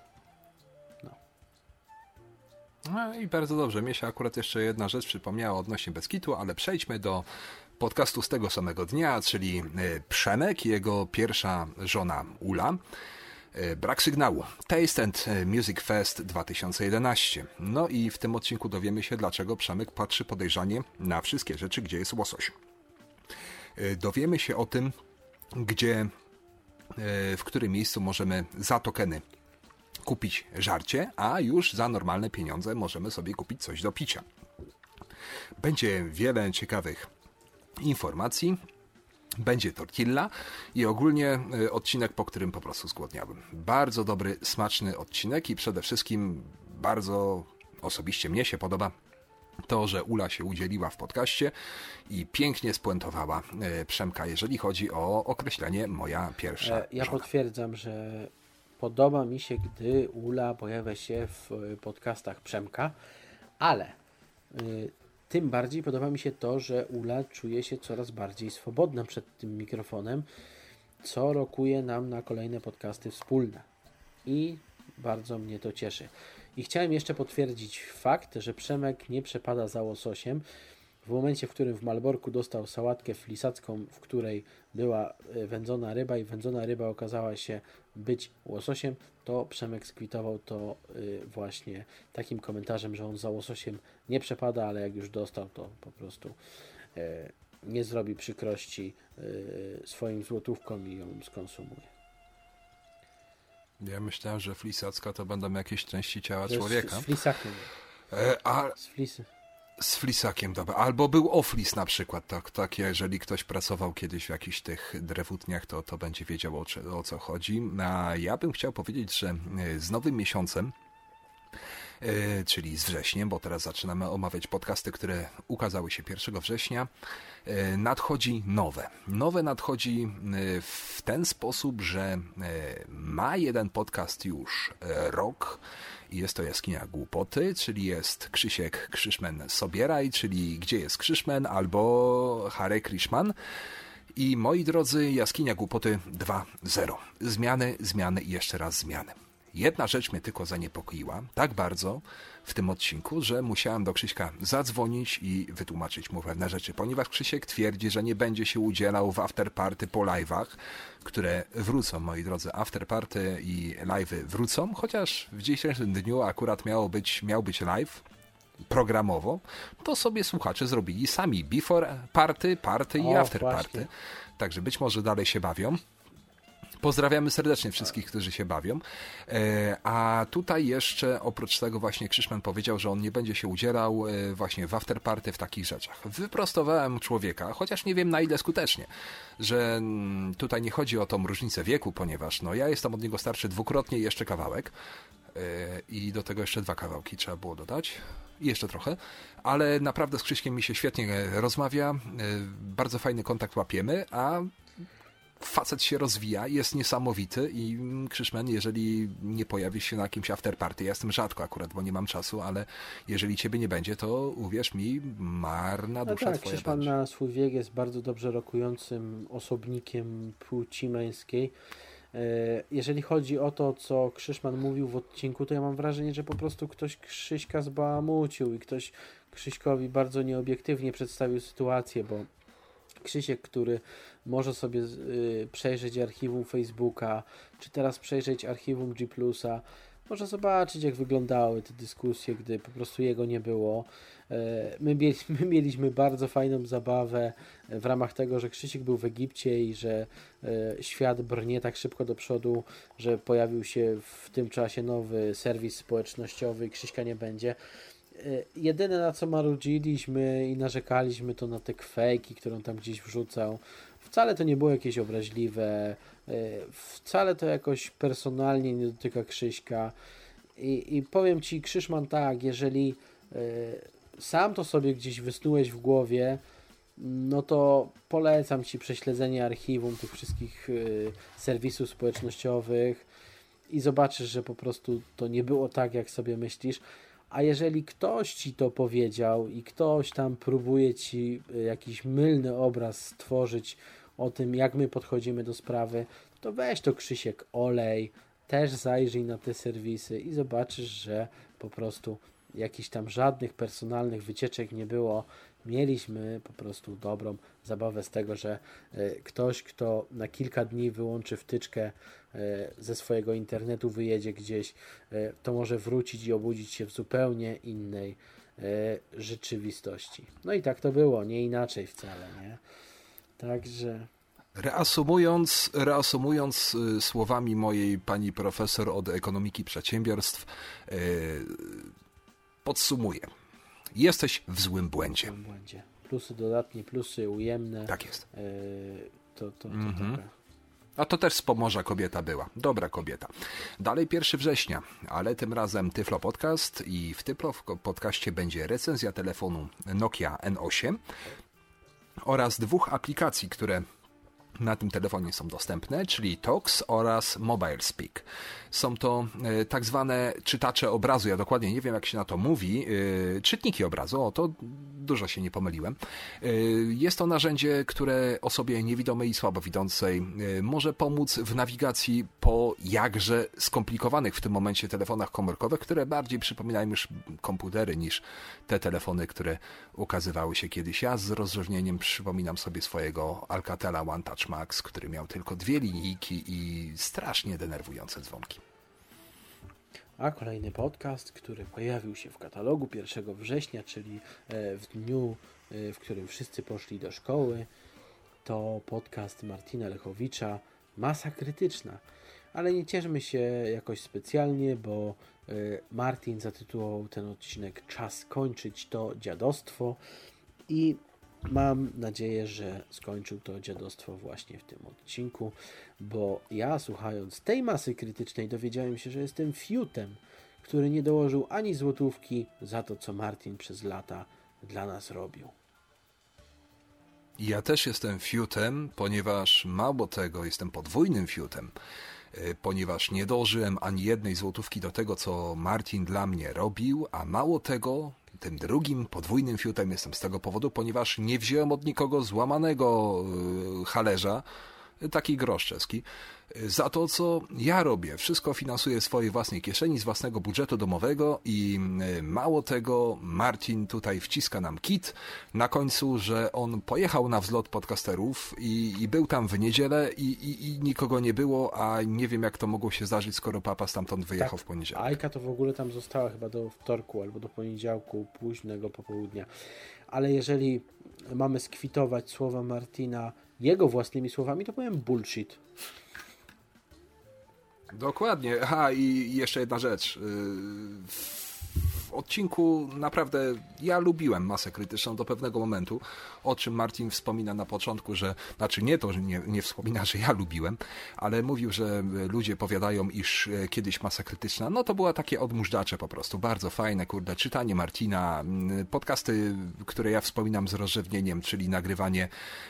S3: No i bardzo dobrze. Mnie się akurat jeszcze jedna rzecz przypomniała odnośnie Beskitu, ale przejdźmy do podcastu z tego samego dnia, czyli y, Przemek i jego pierwsza żona Ula. Y, Brak sygnału. Taste and Music Fest 2011. No i w tym odcinku dowiemy się, dlaczego Przemek patrzy podejrzanie na wszystkie rzeczy, gdzie jest łosoś. Dowiemy się o tym, gdzie, w którym miejscu możemy za tokeny kupić żarcie, a już za normalne pieniądze możemy sobie kupić coś do picia. Będzie wiele ciekawych informacji. Będzie tortilla i ogólnie y, odcinek, po którym po prostu zgłodniałem. Bardzo dobry, smaczny odcinek i przede wszystkim bardzo osobiście mnie się podoba to, że Ula się udzieliła w podcaście i pięknie spuentowała y, Przemka, jeżeli chodzi o określenie moja pierwsza
S2: E, Ja
S3: żona.
S2: potwierdzam, że podoba mi się, gdy Ula pojawia się w podcastach Przemka, ale tym bardziej podoba mi się to, że Ula czuje się coraz bardziej swobodna przed tym mikrofonem, co rokuje nam na kolejne podcasty wspólne. I bardzo mnie to cieszy. I chciałem jeszcze potwierdzić fakt, że Przemek nie przepada za łososiem. W momencie, w którym w Malborku dostał sałatkę flisacką, w której była e, wędzona ryba i wędzona ryba okazała się być łososiem, to Przemek skwitował to y, właśnie takim komentarzem, że on za łososiem nie przepada, ale jak już dostał, to po prostu e, nie zrobi przykrości swoim złotówkom i ją skonsumuje.
S3: Ja myślałem, że flisacka to będą jakieś części ciała człowieka.
S2: Z flisakiem.
S3: E, a
S2: Z flisy.
S3: Z flisakiem, dobra. Albo był oflis na przykład, tak, tak, jeżeli ktoś pracował kiedyś w jakichś tych drewutniach, to, to będzie wiedział o, o co chodzi. A ja bym chciał powiedzieć, że e, z nowym miesiącem, e, czyli z wrześniem, bo teraz zaczynamy omawiać podcasty, które ukazały się 1 września, e, nadchodzi nowe. Nowe nadchodzi w ten sposób, że ma jeden podcast już rok jest to Jaskinia Głupoty, czyli jest Krzysiek Krzyszmen Sobieraj, czyli Gdzie jest Krzyszmen albo Hare Krishman. I moi drodzy, Jaskinia Głupoty 2.0. Zmiany, zmiany i jeszcze raz zmiany. Jedna rzecz mnie tylko zaniepokoiła, tak bardzo w tym odcinku, że musiałem do Krzyśka zadzwonić i wytłumaczyć mu pewne rzeczy, ponieważ Krzysiek twierdzi, że nie będzie się udzielał w afterparty po live'ach, które wrócą, moi drodzy. Afterparty i live'y wrócą, chociaż w dzisiejszym dniu akurat miało być, miał być live programowo, to sobie słuchacze zrobili sami before party, party i
S2: O,
S3: after
S2: właśnie.
S3: party. Także być może dalej się bawią. Pozdrawiamy serdecznie wszystkich, którzy się bawią. E, a tutaj jeszcze oprócz tego właśnie Krzyszman powiedział, że on nie będzie się udzielał e, właśnie w afterparty w takich rzeczach. Wyprostowałem człowieka, chociaż nie wiem na ile skutecznie, że mm, tutaj nie chodzi o tą różnicę wieku, ponieważ no, ja jestem od niego starszy dwukrotnie i jeszcze kawałek. E, I do tego jeszcze dwa kawałki trzeba było dodać. Jeszcze trochę. Ale naprawdę z Krzyśkiem mi się świetnie rozmawia. Bardzo fajny kontakt łapiemy, a facet się rozwija, jest niesamowity i mm, Krzyszman, jeżeli nie pojawi się na jakimś afterparty, ja jestem rzadko akurat, bo nie mam czasu, ale jeżeli ciebie nie będzie, to uwierz mi, marna
S2: No
S3: dusza
S2: tak,
S3: twoja
S2: Krzyszman
S3: będzie.
S2: na swój wiek jest bardzo dobrze rokującym osobnikiem płci męskiej. Jeżeli chodzi o to, co Krzyszman mówił w odcinku, to ja mam wrażenie, że po prostu ktoś Krzyśka zbałamucił i ktoś Krzyśkowi bardzo nieobiektywnie przedstawił sytuację, bo Krzysiek, który może sobie y, przejrzeć archiwum Facebooka, czy teraz przejrzeć archiwum G+, może zobaczyć, jak wyglądały te dyskusje, gdy po prostu jego nie było. E, my, my mieliśmy bardzo fajną zabawę w ramach tego, że Krzysiek był w Egipcie i że e, świat brnie tak szybko do przodu, że pojawił się w tym czasie nowy serwis społecznościowy i Krzyśka nie będzie. E, jedyne na co marudziliśmy i narzekaliśmy to na te kwejki, które on tam gdzieś wrzucał. Wcale to nie było jakieś obraźliwe, e, wcale to jakoś personalnie nie dotyka Krzyśka. I, i powiem Ci, Krzyszman, tak, jeżeli e, sam to sobie gdzieś wysnułeś w głowie, no to polecam Ci prześledzenie archiwum tych wszystkich serwisów społecznościowych i zobaczysz, że po prostu to nie było tak, jak sobie myślisz. A jeżeli ktoś ci to powiedział i ktoś tam próbuje ci e, jakiś mylny obraz stworzyć o tym, jak my podchodzimy do sprawy, to weź to Krzysiek olej, też zajrzyj na te serwisy i zobaczysz, że po prostu jakichś tam żadnych personalnych wycieczek nie było. Mieliśmy po prostu dobrą zabawę z tego, że e, ktoś, kto na kilka dni wyłączy wtyczkę e, ze swojego internetu, wyjedzie gdzieś, e, to może wrócić i obudzić się w zupełnie innej rzeczywistości. No i tak to było, nie inaczej wcale, nie? Także.
S3: Reasumując, reasumując słowami mojej pani profesor od ekonomiki przedsiębiorstw, podsumuję. Jesteś w złym błędzie. W złym błędzie.
S2: Plusy dodatnie, plusy ujemne.
S3: Tak jest. Yy,
S2: to, to, to mhm. taka...
S3: A to też z Pomorza kobieta była. Dobra kobieta. Dalej 1 września, ale tym razem Tyflo Podcast i w Tyflo Podcaście będzie recenzja telefonu Nokia N8 oraz dwóch aplikacji, które na tym telefonie są dostępne, czyli Talks oraz Mobile Speak. Są to e, tak zwane czytacze obrazu, ja dokładnie nie wiem jak się na to mówi, e, czytniki obrazu, o to dużo się nie pomyliłem. E, jest to narzędzie, które osobie niewidomej i słabowidzącej może pomóc w nawigacji po jakże skomplikowanych w tym momencie telefonach komórkowych, które bardziej przypominają już komputery niż te telefony, które ukazywały się kiedyś. Ja z rozróżnieniem przypominam sobie swojego Alcatela One Touch Max, który miał tylko dwie linijki i strasznie denerwujące dzwonki.
S2: A kolejny podcast, który pojawił się w katalogu 1 września, czyli e, w dniu, e, w którym wszyscy poszli do szkoły, to podcast Martina Lechowicza Masa Krytyczna. Ale nie cieszmy się jakoś specjalnie, bo e, Martin zatytułował ten odcinek Czas kończyć to dziadostwo i Mam nadzieję, że skończył to dziadostwo właśnie w tym odcinku, bo ja słuchając tej masy krytycznej dowiedziałem się, że jestem fiutem, który nie dołożył ani złotówki za to, co Martin przez lata dla nas robił.
S3: Ja też jestem fiutem, ponieważ mało tego, jestem podwójnym fiutem, e, ponieważ nie dołożyłem ani jednej złotówki do tego, co Martin dla mnie robił, a mało tego, tym drugim, podwójnym fiutem. Jestem z tego powodu, ponieważ nie wziąłem od nikogo złamanego y, halerza, taki grosz czeski, za to, co ja robię. Wszystko finansuję z swojej własnej kieszeni, z własnego budżetu domowego i y, mało tego, Marcin tutaj wciska nam kit na końcu, że on pojechał na wzlot podcasterów i, i był tam w niedzielę i, i, i, nikogo nie było, a nie wiem jak to mogło się zdarzyć, skoro papa stamtąd wyjechał
S2: tak,
S3: w poniedziałek.
S2: Ajka to w ogóle tam została chyba do wtorku albo do poniedziałku, późnego popołudnia. Ale jeżeli mamy skwitować słowa Martina jego własnymi słowami, to powiem bullshit.
S3: Dokładnie. Aha, i jeszcze jedna rzecz. Odcinku naprawdę ja lubiłem masę krytyczną do pewnego momentu, o czym Martin wspomina na początku, że, znaczy nie to, że nie, nie wspomina, że ja lubiłem, ale mówił, że ludzie powiadają, iż e, kiedyś masa krytyczna, no to była takie odmużdżacze po prostu, bardzo fajne, kurde, czytanie Martina, podcasty, które ja wspominam z rozrzewnieniem, czyli nagrywanie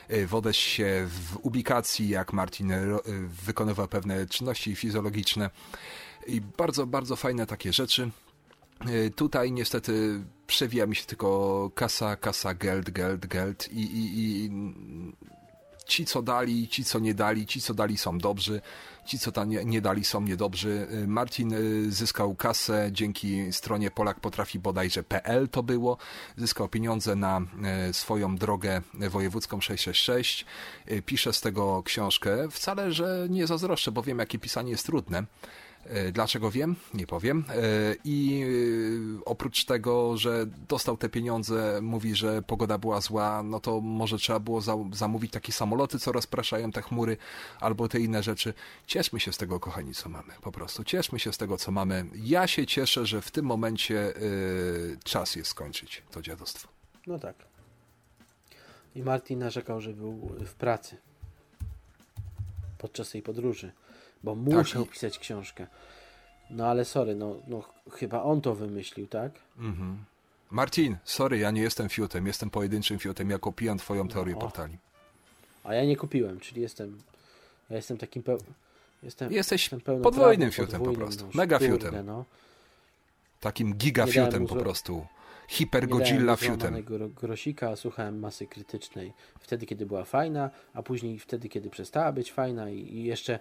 S3: e, w się w ubikacji, jak Martin e, wykonywał pewne czynności fizjologiczne i bardzo, bardzo fajne takie rzeczy. E, tutaj niestety przewija mi się tylko kasa, kasa, geld, geld, geld i, i, i ci co dali, ci co nie dali, ci co dali są dobrzy, ci co nie, nie dali są niedobrzy. Y, Marcin y, zyskał kasę dzięki stronie Polak potrafi bodajże.pl to było. Zyskał pieniądze na swoją drogę wojewódzką 666. Y, Pisze z tego książkę. Wcale, że nie zazdroszczę, bo wiem jakie pisanie jest trudne. E, Dlaczego wiem? Nie powiem. E, I e, oprócz tego, że dostał te pieniądze, mówi, że pogoda była zła, no to może trzeba było za zamówić takie samoloty, co rozpraszają te chmury, albo te inne rzeczy. Cieszmy się z tego, kochani, co mamy. Po prostu cieszmy się z tego, co mamy. Ja się cieszę, że w tym momencie czas jest skończyć to dziadostwo.
S2: No tak. I Martin narzekał, że był w pracy podczas tej podróży, bo musiał
S3: i-
S2: pisać książkę. No ale sorry, no, no chyba on to wymyślił, tak?
S3: Mhm. Marcin, sorry, ja nie jestem fiutem, jestem pojedynczym fiutem, ja kopijam twoją teorię
S2: No.
S3: portali.
S2: A ja nie kupiłem, czyli jestem. Ja jestem takim peł... Jestem,
S3: Jesteś
S2: jestem
S3: podwójnym fiutem po prostu.
S2: no,
S3: Mega fiutem.
S2: No.
S3: Takim gigafiutem
S2: mu
S3: po prostu. Hipergodzilla
S2: mu
S3: fiutem.
S2: grosika, słuchałem masy krytycznej. Wtedy, kiedy była fajna, a później wtedy, kiedy przestała być fajna i jeszcze...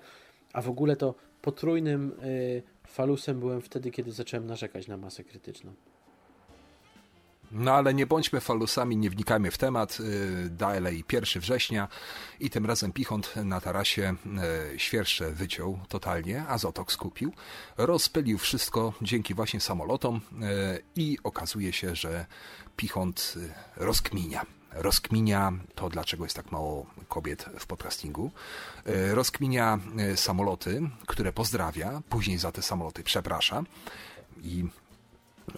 S2: A w ogóle to potrójnym y, falusem byłem wtedy, kiedy zacząłem narzekać na masę krytyczną.
S3: No ale nie bądźmy falusami, nie wnikajmy w temat. Yy, Dalej 1 września i tym razem Pichont na tarasie yy, świerszcze wyciął totalnie, azotok skupił, rozpylił wszystko dzięki właśnie samolotom yy, i okazuje się, że Pichont rozkminia. Rozkminia to, dlaczego jest tak mało kobiet w podcastingu. Yy, Rozkminia yy, samoloty, które pozdrawia, później za te samoloty przeprasza i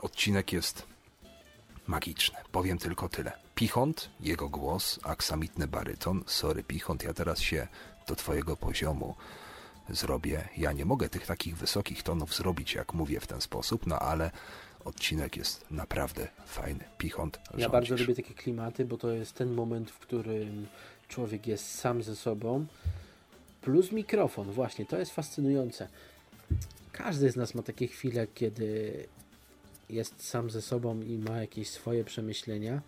S3: odcinek jest magiczne. Powiem tylko tyle. Pichont, jego głos, aksamitny baryton. Sorry, Pichont, ja teraz się do twojego poziomu zrobię. Ja nie mogę tych takich wysokich tonów zrobić, jak mówię w ten sposób, no ale odcinek jest naprawdę fajny. Pichont,
S2: Ja
S3: rządzisz.
S2: bardzo lubię takie klimaty, bo to jest ten moment, w którym człowiek jest sam ze sobą. Plus mikrofon, właśnie, to jest fascynujące. Każdy z nas ma takie chwile, kiedy jest sam ze sobą i ma jakieś swoje przemyślenia,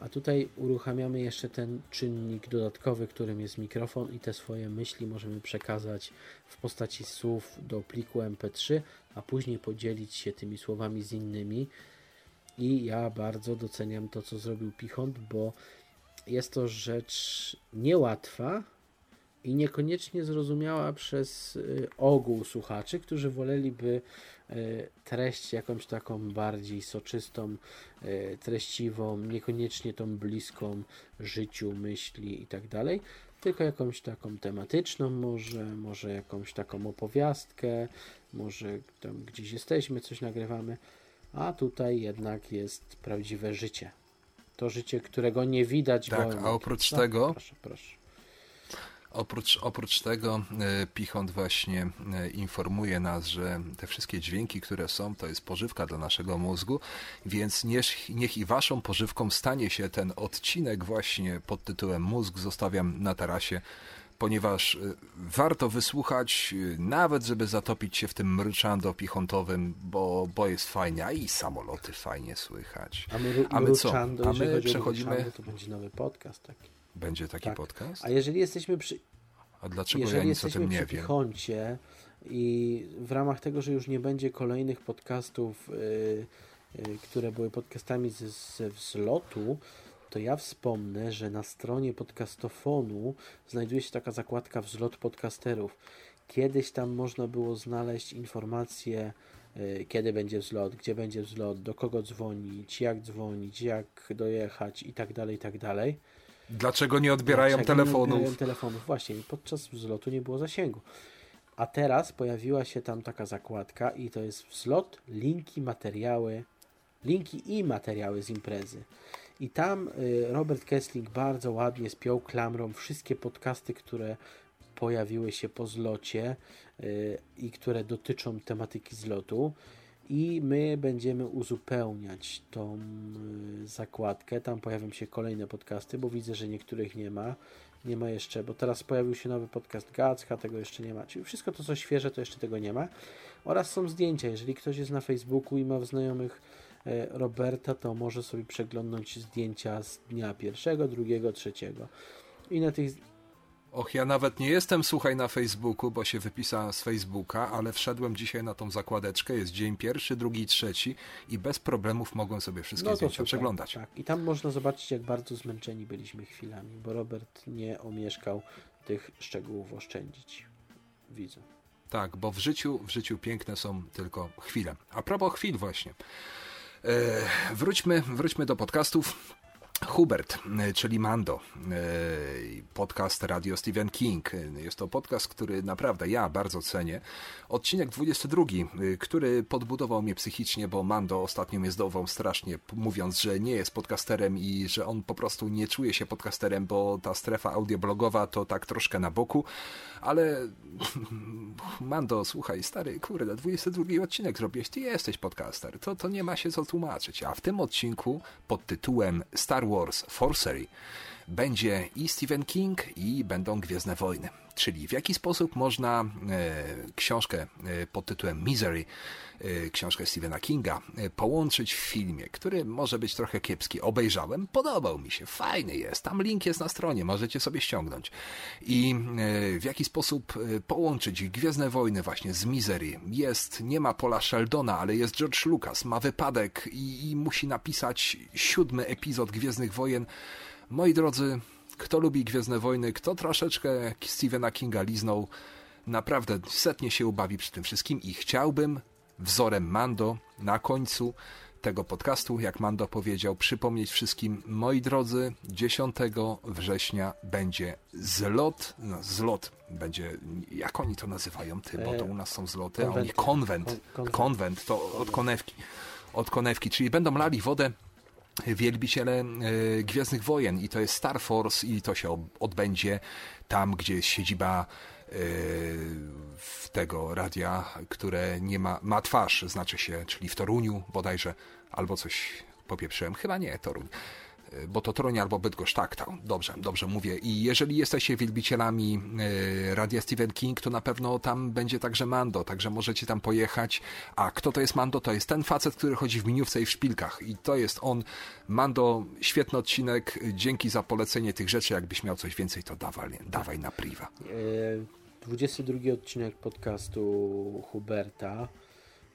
S2: a tutaj uruchamiamy jeszcze ten czynnik dodatkowy, którym jest mikrofon i te swoje myśli możemy przekazać w postaci słów do pliku MP3, a później podzielić się tymi słowami z innymi. I ja bardzo doceniam to, co zrobił Pichont, bo jest to rzecz niełatwa i niekoniecznie zrozumiała przez y, ogół słuchaczy, którzy woleliby y, treść jakąś taką bardziej soczystą, y, treściwą, niekoniecznie tą bliską życiu, myśli i tak tylko jakąś taką tematyczną może, może jakąś taką opowiastkę, może tam gdzieś jesteśmy, coś nagrywamy, a tutaj jednak jest prawdziwe życie. To życie, którego nie widać
S3: Tak,
S2: gołym
S3: a oprócz tego-
S2: Proszę, proszę.
S3: Oprócz, oprócz tego e, Pichont właśnie e, informuje nas, że te wszystkie dźwięki, które są, to jest pożywka dla naszego mózgu, więc niech, niech i waszą pożywką stanie się ten odcinek właśnie pod tytułem Mózg zostawiam na tarasie, ponieważ e, warto wysłuchać, nawet żeby zatopić się w tym mryczando pichontowym, bo, bo jest fajnie, a i samoloty fajnie słychać.
S2: A my,
S3: A my co? A my przechodzimy-
S2: to będzie nowy podcast taki.
S3: Będzie taki
S2: Tak.
S3: podcast?
S2: A jeżeli jesteśmy przy,
S3: A dlaczego ja
S2: jeżeli
S3: nic o tym nie wiem?
S2: Pichoncie i w ramach tego, że już nie będzie kolejnych podcastów, y, y, które były podcastami ze, ze wzlotu, to ja wspomnę, że na stronie podcastofonu znajduje się taka zakładka wzlot podcasterów. Kiedyś tam można było znaleźć informacje, y, kiedy będzie wzlot, gdzie będzie wzlot, do kogo dzwonić, jak dzwonić, jak dojechać i tak dalej, i tak dalej.
S3: Dlaczego nie odbierają
S2: Dlaczego nie
S3: telefonów?
S2: odbierają telefonów. Właśnie, podczas wzlotu nie było zasięgu. A teraz pojawiła się tam taka zakładka i to jest wzlot, linki, materiały, linki i materiały z imprezy. I tam y, Robert Kessling bardzo ładnie spiął klamrą wszystkie podcasty, które pojawiły się po zlocie y, i które dotyczą tematyki zlotu. I my będziemy uzupełniać tą y, zakładkę. Tam pojawią się kolejne podcasty, bo widzę, że niektórych nie ma. Nie ma jeszcze, bo teraz pojawił się nowy podcast Gacka, tego jeszcze nie ma. Czyli wszystko to, co świeże, to jeszcze tego nie ma. Oraz są zdjęcia. Jeżeli ktoś jest na Facebooku i ma w znajomych e, Roberta, to może sobie przeglądnąć zdjęcia z dnia pierwszego, drugiego, trzeciego. I na tych
S3: Och, ja nawet nie jestem, słuchaj, na Facebooku, bo się wypisałem z Facebooka, ale wszedłem dzisiaj na tą zakładeczkę, jest dzień pierwszy, drugi, trzeci i bez problemów mogłem sobie wszystkie
S2: No
S3: zdjęcia
S2: super,
S3: przeglądać.
S2: Tak. I tam można zobaczyć, jak bardzo zmęczeni byliśmy chwilami, bo Robert nie omieszkał tych szczegółów oszczędzić. Widzę.
S3: Tak, bo w życiu, w życiu piękne są tylko chwile. A propos chwil właśnie. E, wróćmy, wróćmy do podcastów. Hubert, e, czyli Mando, e, podcast Radio Stephen King. Jest to podcast, który naprawdę ja bardzo cenię. Odcinek 22, e, który podbudował mnie psychicznie, bo Mando ostatnio mnie zdołał strasznie, mówiąc, że nie jest podcasterem i że on po prostu nie czuje się podcasterem, bo ta strefa audioblogowa to tak troszkę na boku, ale Mando, słuchaj, stary, kurde, 22 odcinek zrobiłeś, ty jesteś podcaster, to, to nie ma się co tłumaczyć. A w tym odcinku pod tytułem Star Wars Forcery będzie i Stephen King i będą Gwiezdne Wojny. Czyli w jaki sposób można e, książkę e, pod tytułem Misery, e, książkę Stephena Kinga, połączyć w filmie, który może być trochę kiepski. Obejrzałem, podobał mi się, fajny jest. Tam link jest na stronie, możecie sobie ściągnąć. I w jaki sposób połączyć Gwiezdne Wojny właśnie z Misery. Jest, nie ma Paula Sheldona, ale jest George Lucas, ma wypadek i, i musi napisać siódmy epizod Gwiezdnych Wojen. Moi drodzy, kto lubi Gwiezdne Wojny, kto troszeczkę Stephena Kinga liznął, naprawdę setnie się ubawi przy tym wszystkim i chciałbym wzorem Mando na końcu tego podcastu, jak Mando powiedział, przypomnieć wszystkim, moi drodzy, 10 września będzie zlot, no, zlot będzie, jak oni to nazywają, ty, bo to u nas są zloty, a oni konwent,
S2: Kon- konwent.
S3: konwent, to od konewki, od konewki, czyli będą lali wodę wielbiciele e, Gwiezdnych Wojen i to jest Star Force i to się odbędzie tam, gdzie jest siedziba e, w tego radia, które nie ma, ma twarz, znaczy się, czyli w Toruniu bodajże, albo coś popieprzyłem, chyba nie Toruń, bo to Toruń albo Bydgoszcz, tak, tak, dobrze, dobrze mówię. I jeżeli jesteście wielbicielami e, radia Stephen King, to na pewno tam będzie także Mando, także możecie tam pojechać. A kto to jest Mando? To jest ten facet, który chodzi w miniówce i w szpilkach i to jest on. Mando, świetny odcinek, dzięki za polecenie tych rzeczy, jakbyś miał coś więcej, to dawaj, dawaj na priwa.
S2: E, 22 odcinek podcastu Huberta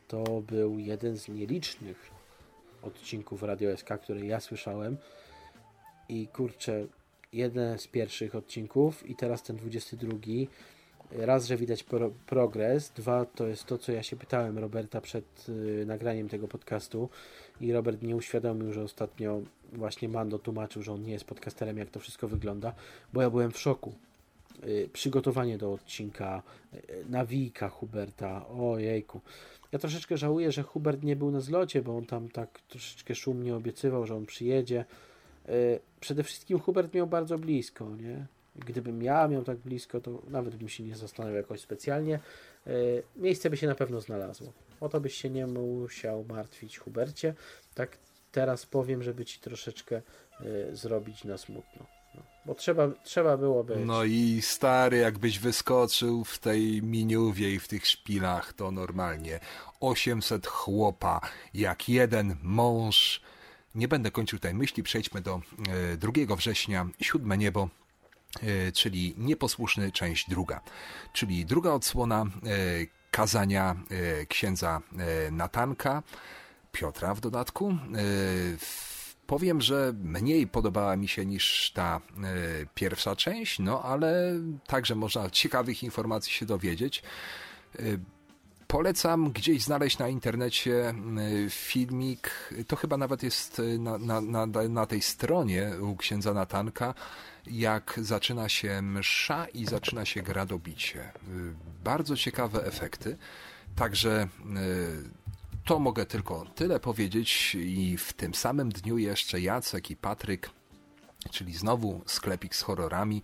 S2: to był jeden z nielicznych odcinków Radio SK, które ja słyszałem. I kurczę, jeden z pierwszych odcinków i teraz ten 22. Raz, że widać pro, progres, dwa, to jest to, co ja się pytałem Roberta przed y, nagraniem tego podcastu i Robert mnie uświadomił, że ostatnio właśnie Mando tłumaczył, że on nie jest podcasterem, jak to wszystko wygląda, bo ja byłem w szoku y, przygotowanie do odcinka, y, nawijka Huberta, ojejku. Ja troszeczkę żałuję, że Hubert nie był na zlocie, bo on tam tak troszeczkę szumnie obiecywał, że on przyjedzie. Y, Przede wszystkim Hubert miał bardzo blisko, nie? Gdybym ja miał tak blisko, to nawet bym się nie zastanawiał jakoś specjalnie. Y, Miejsce by się na pewno znalazło. O to byś się nie musiał martwić, Hubercie. Tak teraz powiem, żeby ci troszeczkę y, zrobić na smutno. No, bo trzeba, trzeba było być.
S3: No i stary, jakbyś wyskoczył w tej miniuwie i w tych szpilach, to normalnie 800 chłopa, jak jeden mąż. Nie będę kończył tej myśli, przejdźmy do e, 2 września, siódme niebo, e, czyli nieposłuszny, część druga. Czyli druga odsłona e, kazania e, księdza e, Natanka, Piotra w dodatku. E, Powiem, że mniej podobała mi się niż ta e, pierwsza część, no ale także można ciekawych informacji się dowiedzieć. Polecam gdzieś znaleźć na internecie e, filmik, to chyba nawet jest e, na, na, na, na tej stronie u księdza Natanka, jak zaczyna się msza i zaczyna się gradobicie. E, Bardzo ciekawe efekty. Także to mogę tylko tyle powiedzieć i w tym samym dniu jeszcze Jacek i Patryk, czyli znowu sklepik z horrorami,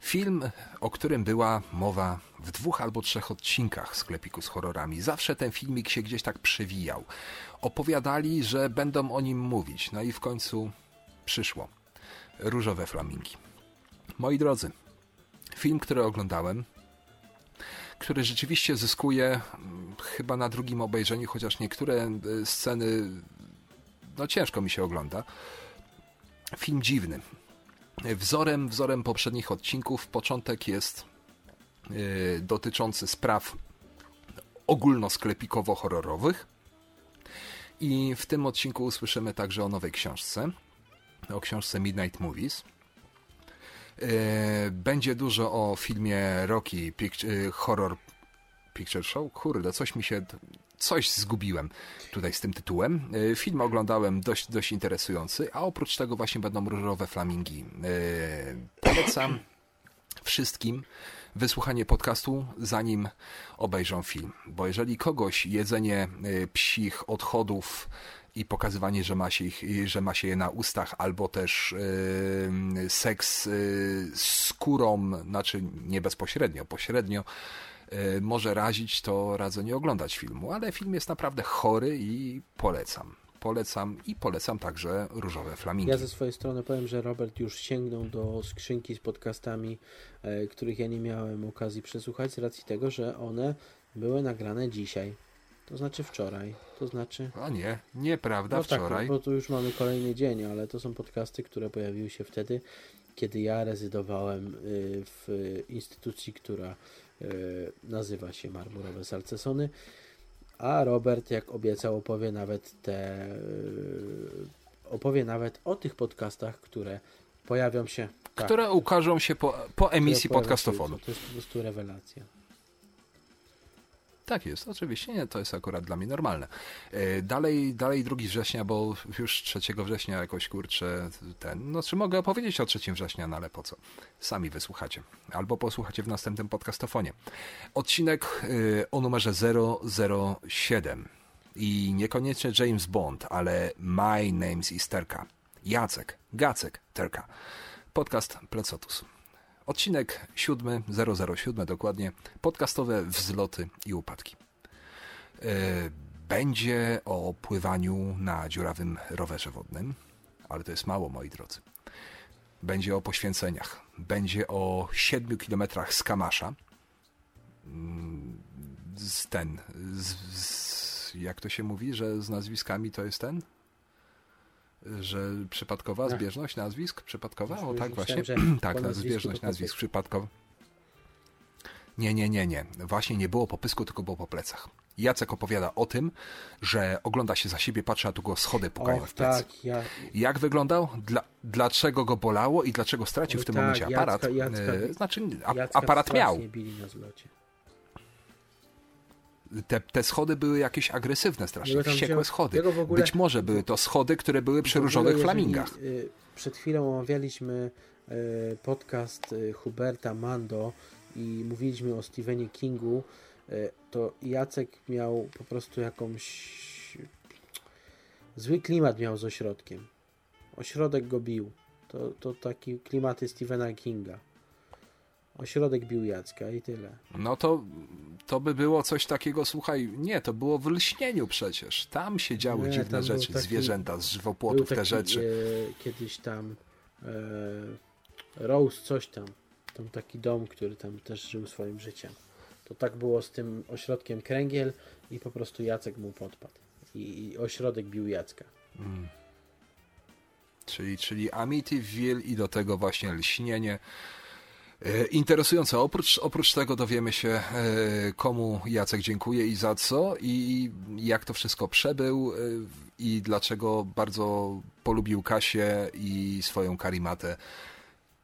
S3: film, o którym była mowa w dwóch albo trzech odcinkach sklepiku z horrorami. Zawsze ten filmik się gdzieś tak przewijał. Opowiadali, że będą o nim mówić, no i w końcu przyszło. Różowe flamingi. Moi drodzy, film, który oglądałem, który rzeczywiście zyskuje mm, chyba na drugim obejrzeniu, chociaż niektóre e, sceny no ciężko mi się ogląda. Film dziwny. Wzorem, wzorem poprzednich odcinków początek jest yy, dotyczący spraw ogólnosklepikowo-horrorowych. I w tym odcinku usłyszymy także o nowej książce, o książce Midnight Movies. Yy, będzie dużo o filmie Rocky Picture, Horror Picture Show. Kurde, coś mi się coś zgubiłem tutaj z tym tytułem. E, film oglądałem dość, dość interesujący, a oprócz tego właśnie będą różowe flamingi. E, polecam wszystkim wysłuchanie podcastu, zanim obejrzą film. Bo jeżeli kogoś jedzenie e, psich odchodów i pokazywanie, że ma się, ich, że ma się je na ustach, albo też yy, seks yy, skórą, znaczy nie bezpośrednio, pośrednio, może razić, to radzę nie oglądać filmu, ale film jest naprawdę chory i polecam. Polecam i polecam także Różowe Flamingi.
S2: Ja ze swojej strony powiem, że Robert już sięgnął do skrzynki z podcastami, e, których ja nie miałem okazji przesłuchać z racji tego, że one były nagrane dzisiaj. To znaczy wczoraj. To znaczy.
S3: A nie, nieprawda,
S2: no
S3: wczoraj.
S2: Tak, bo tu już mamy kolejny dzień, ale to są podcasty, które pojawiły się wtedy, kiedy ja rezydowałem y, w instytucji, która E, nazywa się Marmurowe Salcesony, a Robert, jak obiecał, opowie nawet te e, opowie nawet o tych podcastach, które pojawią się.
S3: Tak, które ukażą się po, po emisji podcastofonu.
S2: To jest po prostu rewelacja.
S3: Tak jest, oczywiście, nie, to jest akurat dla mnie normalne. E, dalej, dalej 2 września, bo już 3 września jakoś kurczę ten, no czy mogę opowiedzieć o 3 września, no ale po co? Sami wysłuchacie. Albo posłuchacie w następnym podcastofonie. Odcinek e, o numerze 007 i niekoniecznie James Bond, ale My Name's is Terka. Jacek, Gacek, Terka. Podcast Plecotus. Odcinek 7, 007 dokładnie, podcastowe wzloty i upadki. E, będzie o pływaniu na dziurawym rowerze wodnym, ale to jest mało, moi drodzy. Będzie o poświęceniach, będzie o 7 kilometrach z Kamasza, mm, z ten, z, z, jak to się mówi, że z nazwiskami to jest ten? Że przypadkowa tak. zbieżność nazwisk? Przypadkowa? O tak właśnie. tak, na zbieżność nazwisk przypadkowa. Nie, nie, nie, nie. Właśnie nie było po pysku, tylko było po plecach. Jacek opowiada o tym, że ogląda się za siebie, patrzy, a tu go schody pukają w plecy. Tak, ja... Jak wyglądał? Dla, dlaczego go bolało i dlaczego stracił w tym tak, momencie aparat? Jacka, Jacka, e, znaczy, a, aparat miał.
S2: Bili na zlocie
S3: te, te schody były jakieś agresywne strasznie, wściekłe schody. Ogóle, Być może były to schody, które były przy różowych flamingach.
S2: Y, przed chwilą omawialiśmy y, podcast y, Huberta Mando i mówiliśmy o Stephenie Kingu, to Jacek miał po prostu jakąś zły klimat miał z ośrodkiem. Ośrodek go bił. To, to taki klimaty Stephena Kinga. Ośrodek bił Jacka i tyle.
S3: No to, to by było coś takiego, słuchaj, nie, to było w lśnieniu przecież. Tam się działy nie, dziwne rzeczy, taki, zwierzęta z żywopłotów, te rzeczy.
S2: E, kiedyś tam e, Rose coś tam, tam taki dom, który tam też żył swoim życiem. To tak było z tym ośrodkiem Kręgiel i po prostu Jacek mu podpadł. I, i ośrodek bił Jacka. Mm.
S3: Czyli, czyli Amityville i do tego właśnie lśnienie. E, interesujące. Oprócz, oprócz tego dowiemy się, e, komu Jacek dziękuje i za co, i jak to wszystko przebył, e, i dlaczego bardzo polubił Kasię i swoją karimatę.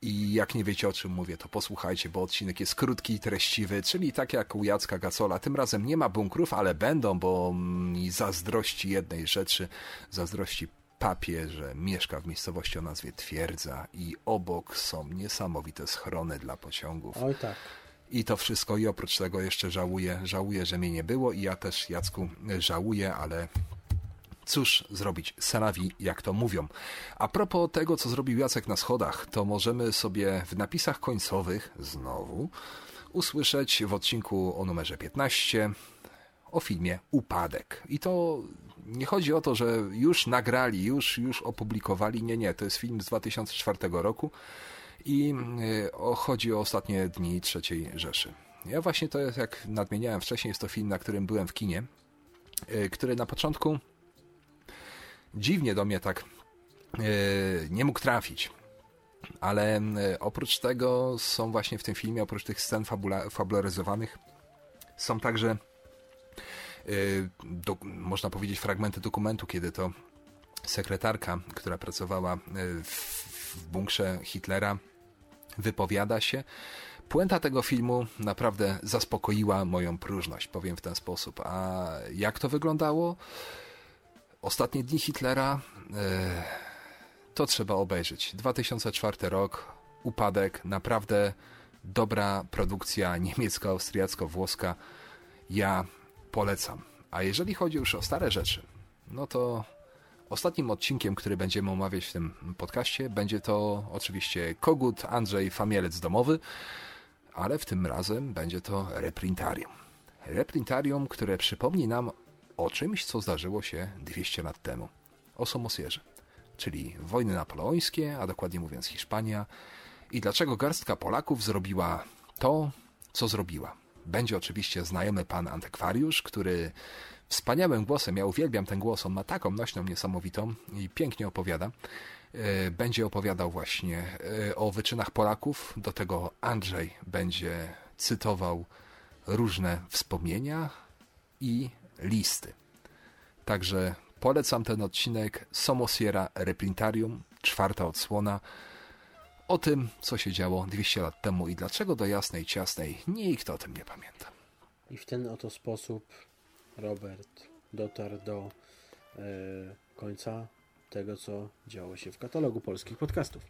S3: I jak nie wiecie o czym mówię, to posłuchajcie, bo odcinek jest krótki i treściwy, czyli tak jak u Jacka Gacola. Tym razem nie ma bunkrów, ale będą, bo mm, zazdrości jednej rzeczy, zazdrości papie, że mieszka w miejscowości o nazwie Twierdza i obok są niesamowite schrony dla pociągów.
S2: Oj tak.
S3: I to wszystko i oprócz tego jeszcze żałuję, żałuję, że mnie nie było i ja też Jacku żałuję, ale Cóż zrobić, Sanawi, jak to mówią. A propos tego, co zrobił Jacek na schodach, to możemy sobie w napisach końcowych znowu usłyszeć w odcinku o numerze 15 o filmie Upadek. I to nie chodzi o to, że już nagrali, już, już opublikowali. Nie, nie, to jest film z 2004 roku i e, chodzi o ostatnie dni III Rzeszy. Ja właśnie to jest, jak nadmieniałem wcześniej, jest to film, na którym byłem w kinie, e, który na początku dziwnie do mnie tak e, nie mógł trafić. Ale oprócz tego są właśnie w tym filmie, oprócz tych scen fabula- fabularyzowanych, są także, do, można powiedzieć, fragmenty dokumentu, kiedy to sekretarka, która pracowała e, w, w bunkrze Hitlera, wypowiada się. Puenta tego filmu naprawdę zaspokoiła moją próżność, powiem w ten sposób. A jak to wyglądało? Ostatnie dni Hitlera e, to trzeba obejrzeć. 2004 rok, upadek, naprawdę dobra produkcja niemiecko-austriacko-włoska. Ja polecam. A jeżeli chodzi już o stare rzeczy, no to ostatnim odcinkiem, który będziemy omawiać w tym podcaście, będzie to oczywiście Kogut Andrzej Famielec Domowy, ale w tym razem będzie to reprintarium. Reprintarium, które przypomni nam o czymś, co zdarzyło się 200 lat temu. O Somosierze, czyli wojny napoleońskie, a dokładnie mówiąc Hiszpania i dlaczego garstka Polaków zrobiła to, co zrobiła. Będzie oczywiście znajomy pan antykwariusz, który wspaniałym głosem, ja uwielbiam ten głos, on ma taką nośną niesamowitą i pięknie opowiada. E, będzie opowiadał właśnie e, o wyczynach Polaków, do tego Andrzej będzie cytował różne wspomnienia i listy. Także polecam ten odcinek Somosiera Reprintarium, czwarta odsłona, o tym, co się działo 200 lat temu i dlaczego do jasnej ciasnej nikt o tym nie pamięta.
S2: I w ten oto sposób Robert dotarł do e, końca tego, co działo się w katalogu polskich podcastów.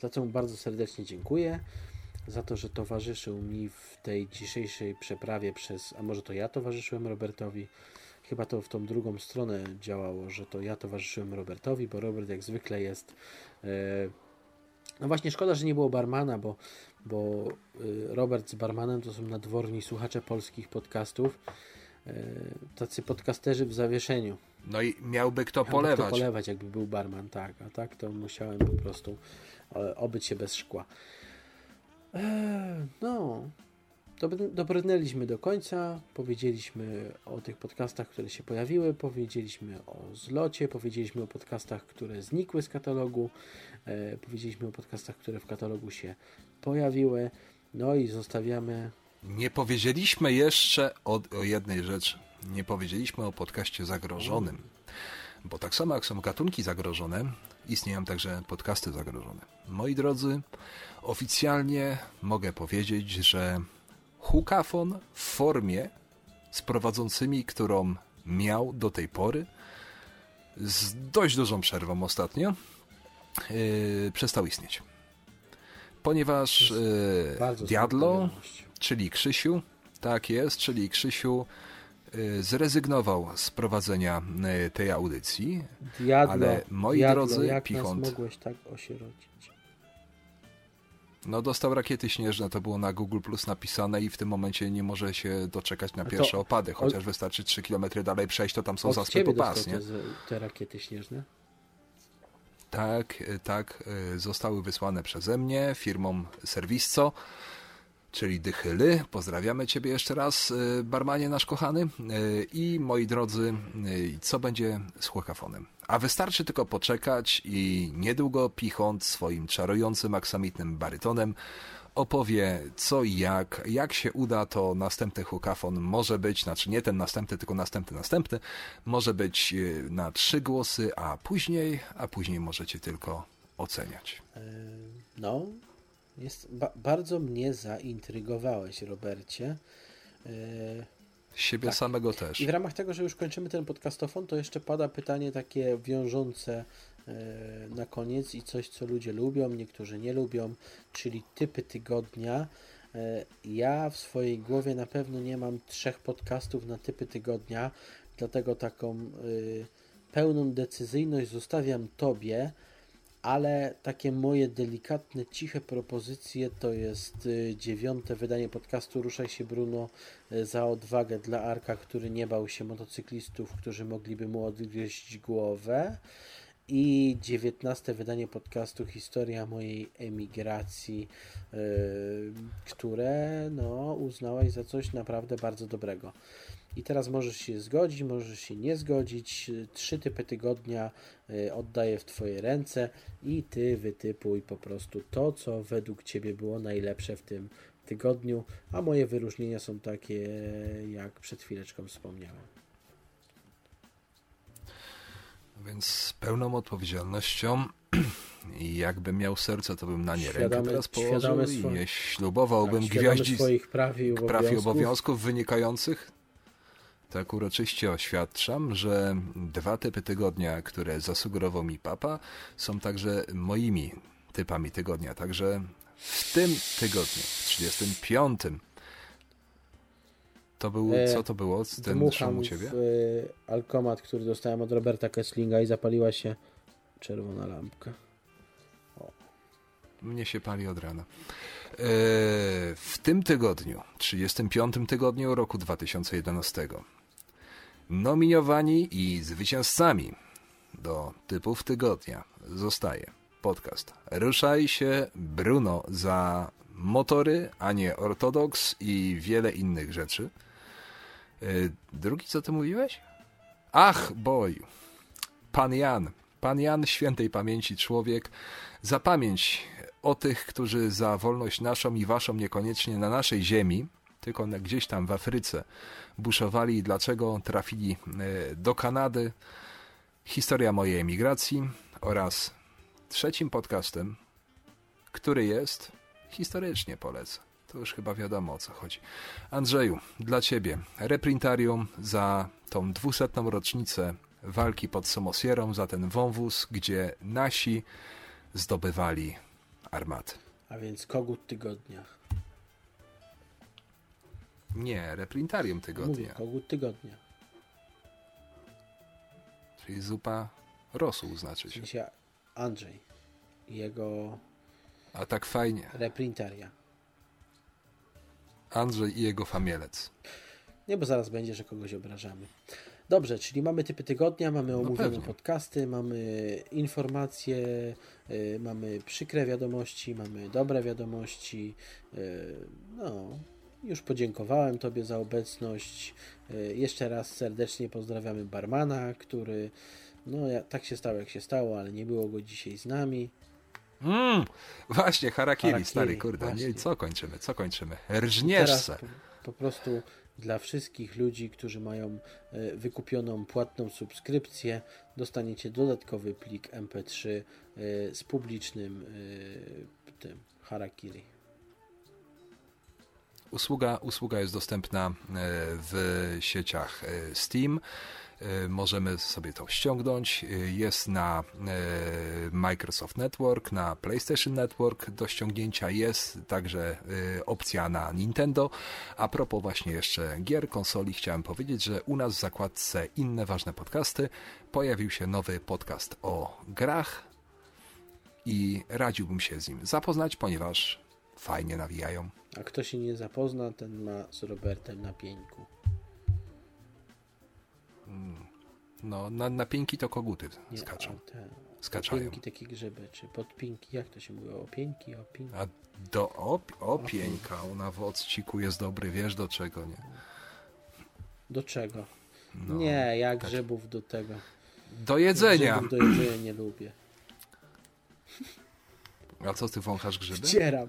S2: Za co bardzo serdecznie dziękuję. Za to, że towarzyszył mi w tej dzisiejszej przeprawie przez, a może to ja towarzyszyłem Robertowi. Chyba to w tą drugą stronę działało, że to ja towarzyszyłem Robertowi, bo Robert jak zwykle jest. E, no właśnie, szkoda, że nie było barmana, bo, bo y, Robert z barmanem to są nadworni słuchacze polskich podcastów. E, tacy podcasterzy w zawieszeniu.
S3: No i miałby kto
S2: Miałby
S3: polewać.
S2: Kto polewać, jakby był barman, tak. A tak to musiałem po prostu e, obyć się bez szkła. Eee, no, dobrnęliśmy do końca. Powiedzieliśmy o tych podcastach, które się pojawiły. Powiedzieliśmy o zlocie. Powiedzieliśmy o podcastach, które znikły z katalogu. E, powiedzieliśmy o podcastach, które w katalogu się pojawiły. No i zostawiamy
S3: Nie powiedzieliśmy jeszcze o, o jednej rzeczy. Nie powiedzieliśmy o podcaście zagrożonym. Bo tak samo jak są gatunki zagrożone, istnieją także podcasty zagrożone. Moi drodzy, oficjalnie mogę powiedzieć, że hukafon w formie z prowadzącymi, którą miał do tej pory, z dość dużą przerwą ostatnio, yy, przestał istnieć. Ponieważ yy, czyli Krzysiu, tak jest, czyli Krzysiu y, zrezygnował z prowadzenia y, tej audycji,
S2: Diablo,
S3: ale moi
S2: Diablo,
S3: drodzy,
S2: jak
S3: Pichont-
S2: mogłeś tak osierocić?
S3: No dostał rakiety śnieżne, to było na Google Plus napisane i w tym momencie nie może się doczekać na
S2: to
S3: pierwsze opady,
S2: od-
S3: chociaż wystarczy 3 km dalej przejść, to tam są
S2: Od
S3: zaspy po pas, nie?
S2: te, te rakiety śnieżne?
S3: Tak, y, tak, y, zostały wysłane przeze mnie firmą Serwisco, czyli Dychyly. Pozdrawiamy Ciebie jeszcze raz, y, barmanie nasz kochany. Y, I moi drodzy, y, co będzie z chłokafonem? A wystarczy tylko poczekać i niedługo Pichont swoim czarującym aksamitnym barytonem opowie co i jak. Jak się uda, to następny hukafon może być, znaczy nie ten następny, tylko następny, następny, może być na trzy głosy, a później, a później możecie tylko oceniać.
S2: E, No, jest, ba, bardzo mnie zaintrygowałeś, Robercie. E,
S3: Siebie
S2: Tak.
S3: samego też.
S2: I w ramach tego, że już kończymy ten podcastofon, to jeszcze pada pytanie takie wiążące e, na koniec i coś, co ludzie lubią, niektórzy nie lubią, czyli typy tygodnia. E, Ja w swojej głowie na pewno nie mam trzech podcastów na typy tygodnia, dlatego taką pełną decyzyjność zostawiam Tobie, ale takie moje delikatne, ciche propozycje to jest y, dziewiąte wydanie podcastu Ruszaj się Bruno y, za odwagę dla Arka, który nie bał się motocyklistów, którzy mogliby mu odgryźć głowę i dziewiętnaste wydanie podcastu Historia mojej emigracji, y, które no, uznałaś za coś naprawdę bardzo dobrego. I teraz możesz się zgodzić, możesz się nie zgodzić. Trzy typy tygodnia y, oddaję w Twoje ręce i Ty wytypuj po prostu to, co według Ciebie było najlepsze w tym tygodniu, a moje wyróżnienia są takie, jak przed chwileczką wspomniałem.
S3: Więc z pełną odpowiedzialnością i jakbym miał serce, to bym na nie rękę
S2: Świadomy-
S3: teraz położył i nie ślubowałbym
S2: Tak,
S3: gwiaździ
S2: swoich praw i
S3: praw i
S2: obowiązków.
S3: obowiązków wynikających. Tak uroczyście oświadczam, że dwa typy tygodnia, które zasugerował mi papa, są także moimi typami tygodnia. Także w tym tygodniu, w 35. To był,
S2: E,
S3: co to było? Ten szum
S2: Dmucham
S3: u ciebie?
S2: w y, alkomat, który dostałem od Roberta Kesslinga i zapaliła się czerwona lampka.
S3: Mnie się pali od rana. E, W tym tygodniu, 35 tygodniu roku 2011, nominowani i zwycięzcami do typów tygodnia zostaje podcast Ruszaj się Bruno za motory, a nie ortodoks i wiele innych rzeczy. E, Drugi, co ty mówiłeś? Ach, boju. Pan Jan. Pan Jan, świętej pamięci człowiek, za pamięć o tych, którzy za wolność naszą i waszą niekoniecznie na naszej ziemi, tylko gdzieś tam w Afryce buszowali i dlaczego trafili e, do Kanady. Historia mojej emigracji oraz trzecim podcastem, który jest historycznie polecę. To już chyba wiadomo o co chodzi. Andrzeju, dla ciebie reprintarium za tą dwusetną rocznicę walki pod Somosierą, za ten wąwóz, gdzie nasi zdobywali armaty.
S2: A więc kogut tygodnia.
S3: Nie, reprintarium
S2: Mówię,
S3: tygodnia,
S2: kogut tygodnia.
S3: czyli zupa rosół znaczy
S2: W
S3: się.
S2: sensie Andrzej i jego
S3: A tak fajnie.
S2: reprintaria.
S3: Andrzej i jego famielec.
S2: Nie, bo zaraz będzie, że kogoś obrażamy. Dobrze, czyli mamy typy tygodnia, mamy omówione
S3: pewnie.
S2: podcasty, mamy informacje, y, mamy przykre wiadomości, mamy dobre wiadomości. y, no, już podziękowałem Tobie za obecność. Y, jeszcze raz serdecznie pozdrawiamy barmana, który, no ja, tak się stało jak się stało, ale nie było go dzisiaj z nami.
S3: Mm, właśnie, harakiri,
S2: Harakiri,
S3: stary, kurde. Nie, co kończymy, co kończymy? Rżniesz
S2: po, po prostu dla wszystkich ludzi, którzy mają e, wykupioną płatną subskrypcję, dostaniecie dodatkowy plik MP3 e, z publicznym e, tym harakiri.
S3: Usługa, usługa jest dostępna e, w sieciach e, Steam. E, Możemy sobie to ściągnąć. Jest na Microsoft Network, na PlayStation Network. Do ściągnięcia jest także opcja na Nintendo. A propos właśnie jeszcze gier, konsoli, chciałem powiedzieć, że u nas w zakładce inne ważne podcasty pojawił się nowy podcast o grach i radziłbym się z nim zapoznać, ponieważ fajnie nawijają.
S2: A kto się nie zapozna, ten ma z Robertem na pieńku.
S3: No, na, na pięki to koguty
S2: Nie,
S3: skaczą.
S2: te
S3: Skaczają.
S2: Pieńki takie grzyby, czy podpinki, jak to się mówi? Opieńki, opinki.
S3: A do op, opieńka, ona w odciku jest dobry, wiesz do czego, nie?
S2: Do czego?
S3: No,
S2: nie, ja grzybów do tego.
S3: Do jedzenia.
S2: Grzybów do jedzenia nie lubię.
S3: A co ty wąchasz grzyby?
S2: Wcieram.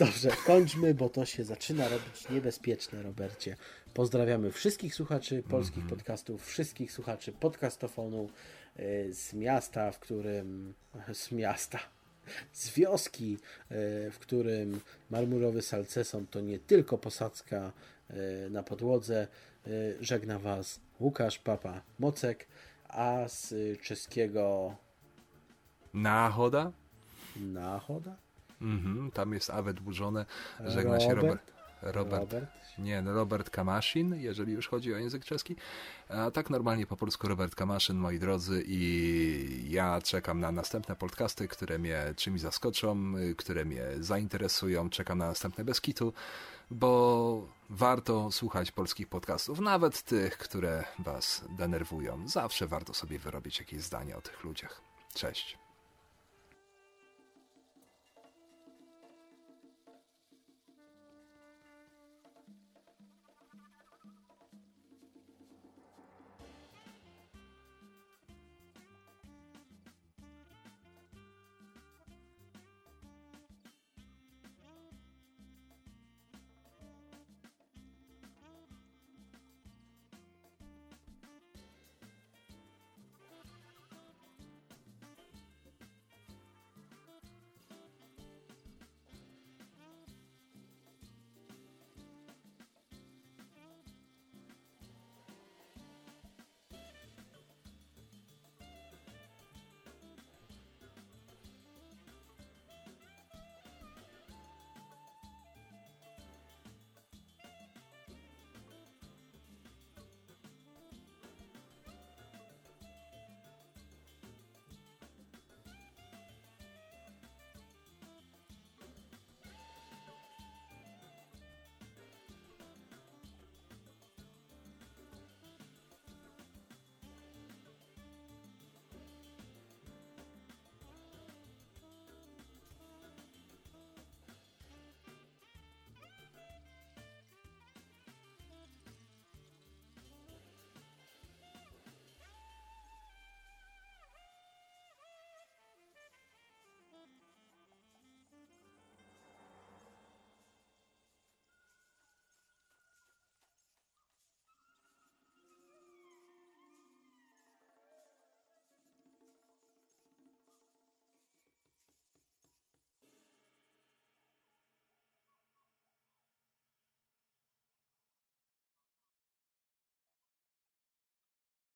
S2: Dobrze, kończmy, bo to się zaczyna robić niebezpieczne, Robercie. Pozdrawiamy wszystkich słuchaczy polskich podcastów, wszystkich słuchaczy podcastofonu y, z miasta, w którym. z miasta. Z wioski, y, w którym marmurowy salceson to nie tylko posadzka y, na podłodze. Żegna Was Łukasz Papa Mocek, a z czeskiego
S3: Nachoda?
S2: Nachoda?
S3: Mhm, tam jest awet burzone. Żegna się
S2: Robert?
S3: Robert. Robert.
S2: Robert?
S3: Nie, no Robert Kamaszin, jeżeli już chodzi o język czeski. A tak normalnie po polsku Robert Kamaszyn, moi drodzy, i ja czekam na następne podcasty, które mnie czymś zaskoczą, y, które mnie zainteresują. Czekam na następne Beskitu, bo warto słuchać polskich podcastów, nawet tych, które was denerwują. Zawsze warto sobie wyrobić jakieś zdanie o tych ludziach. Cześć.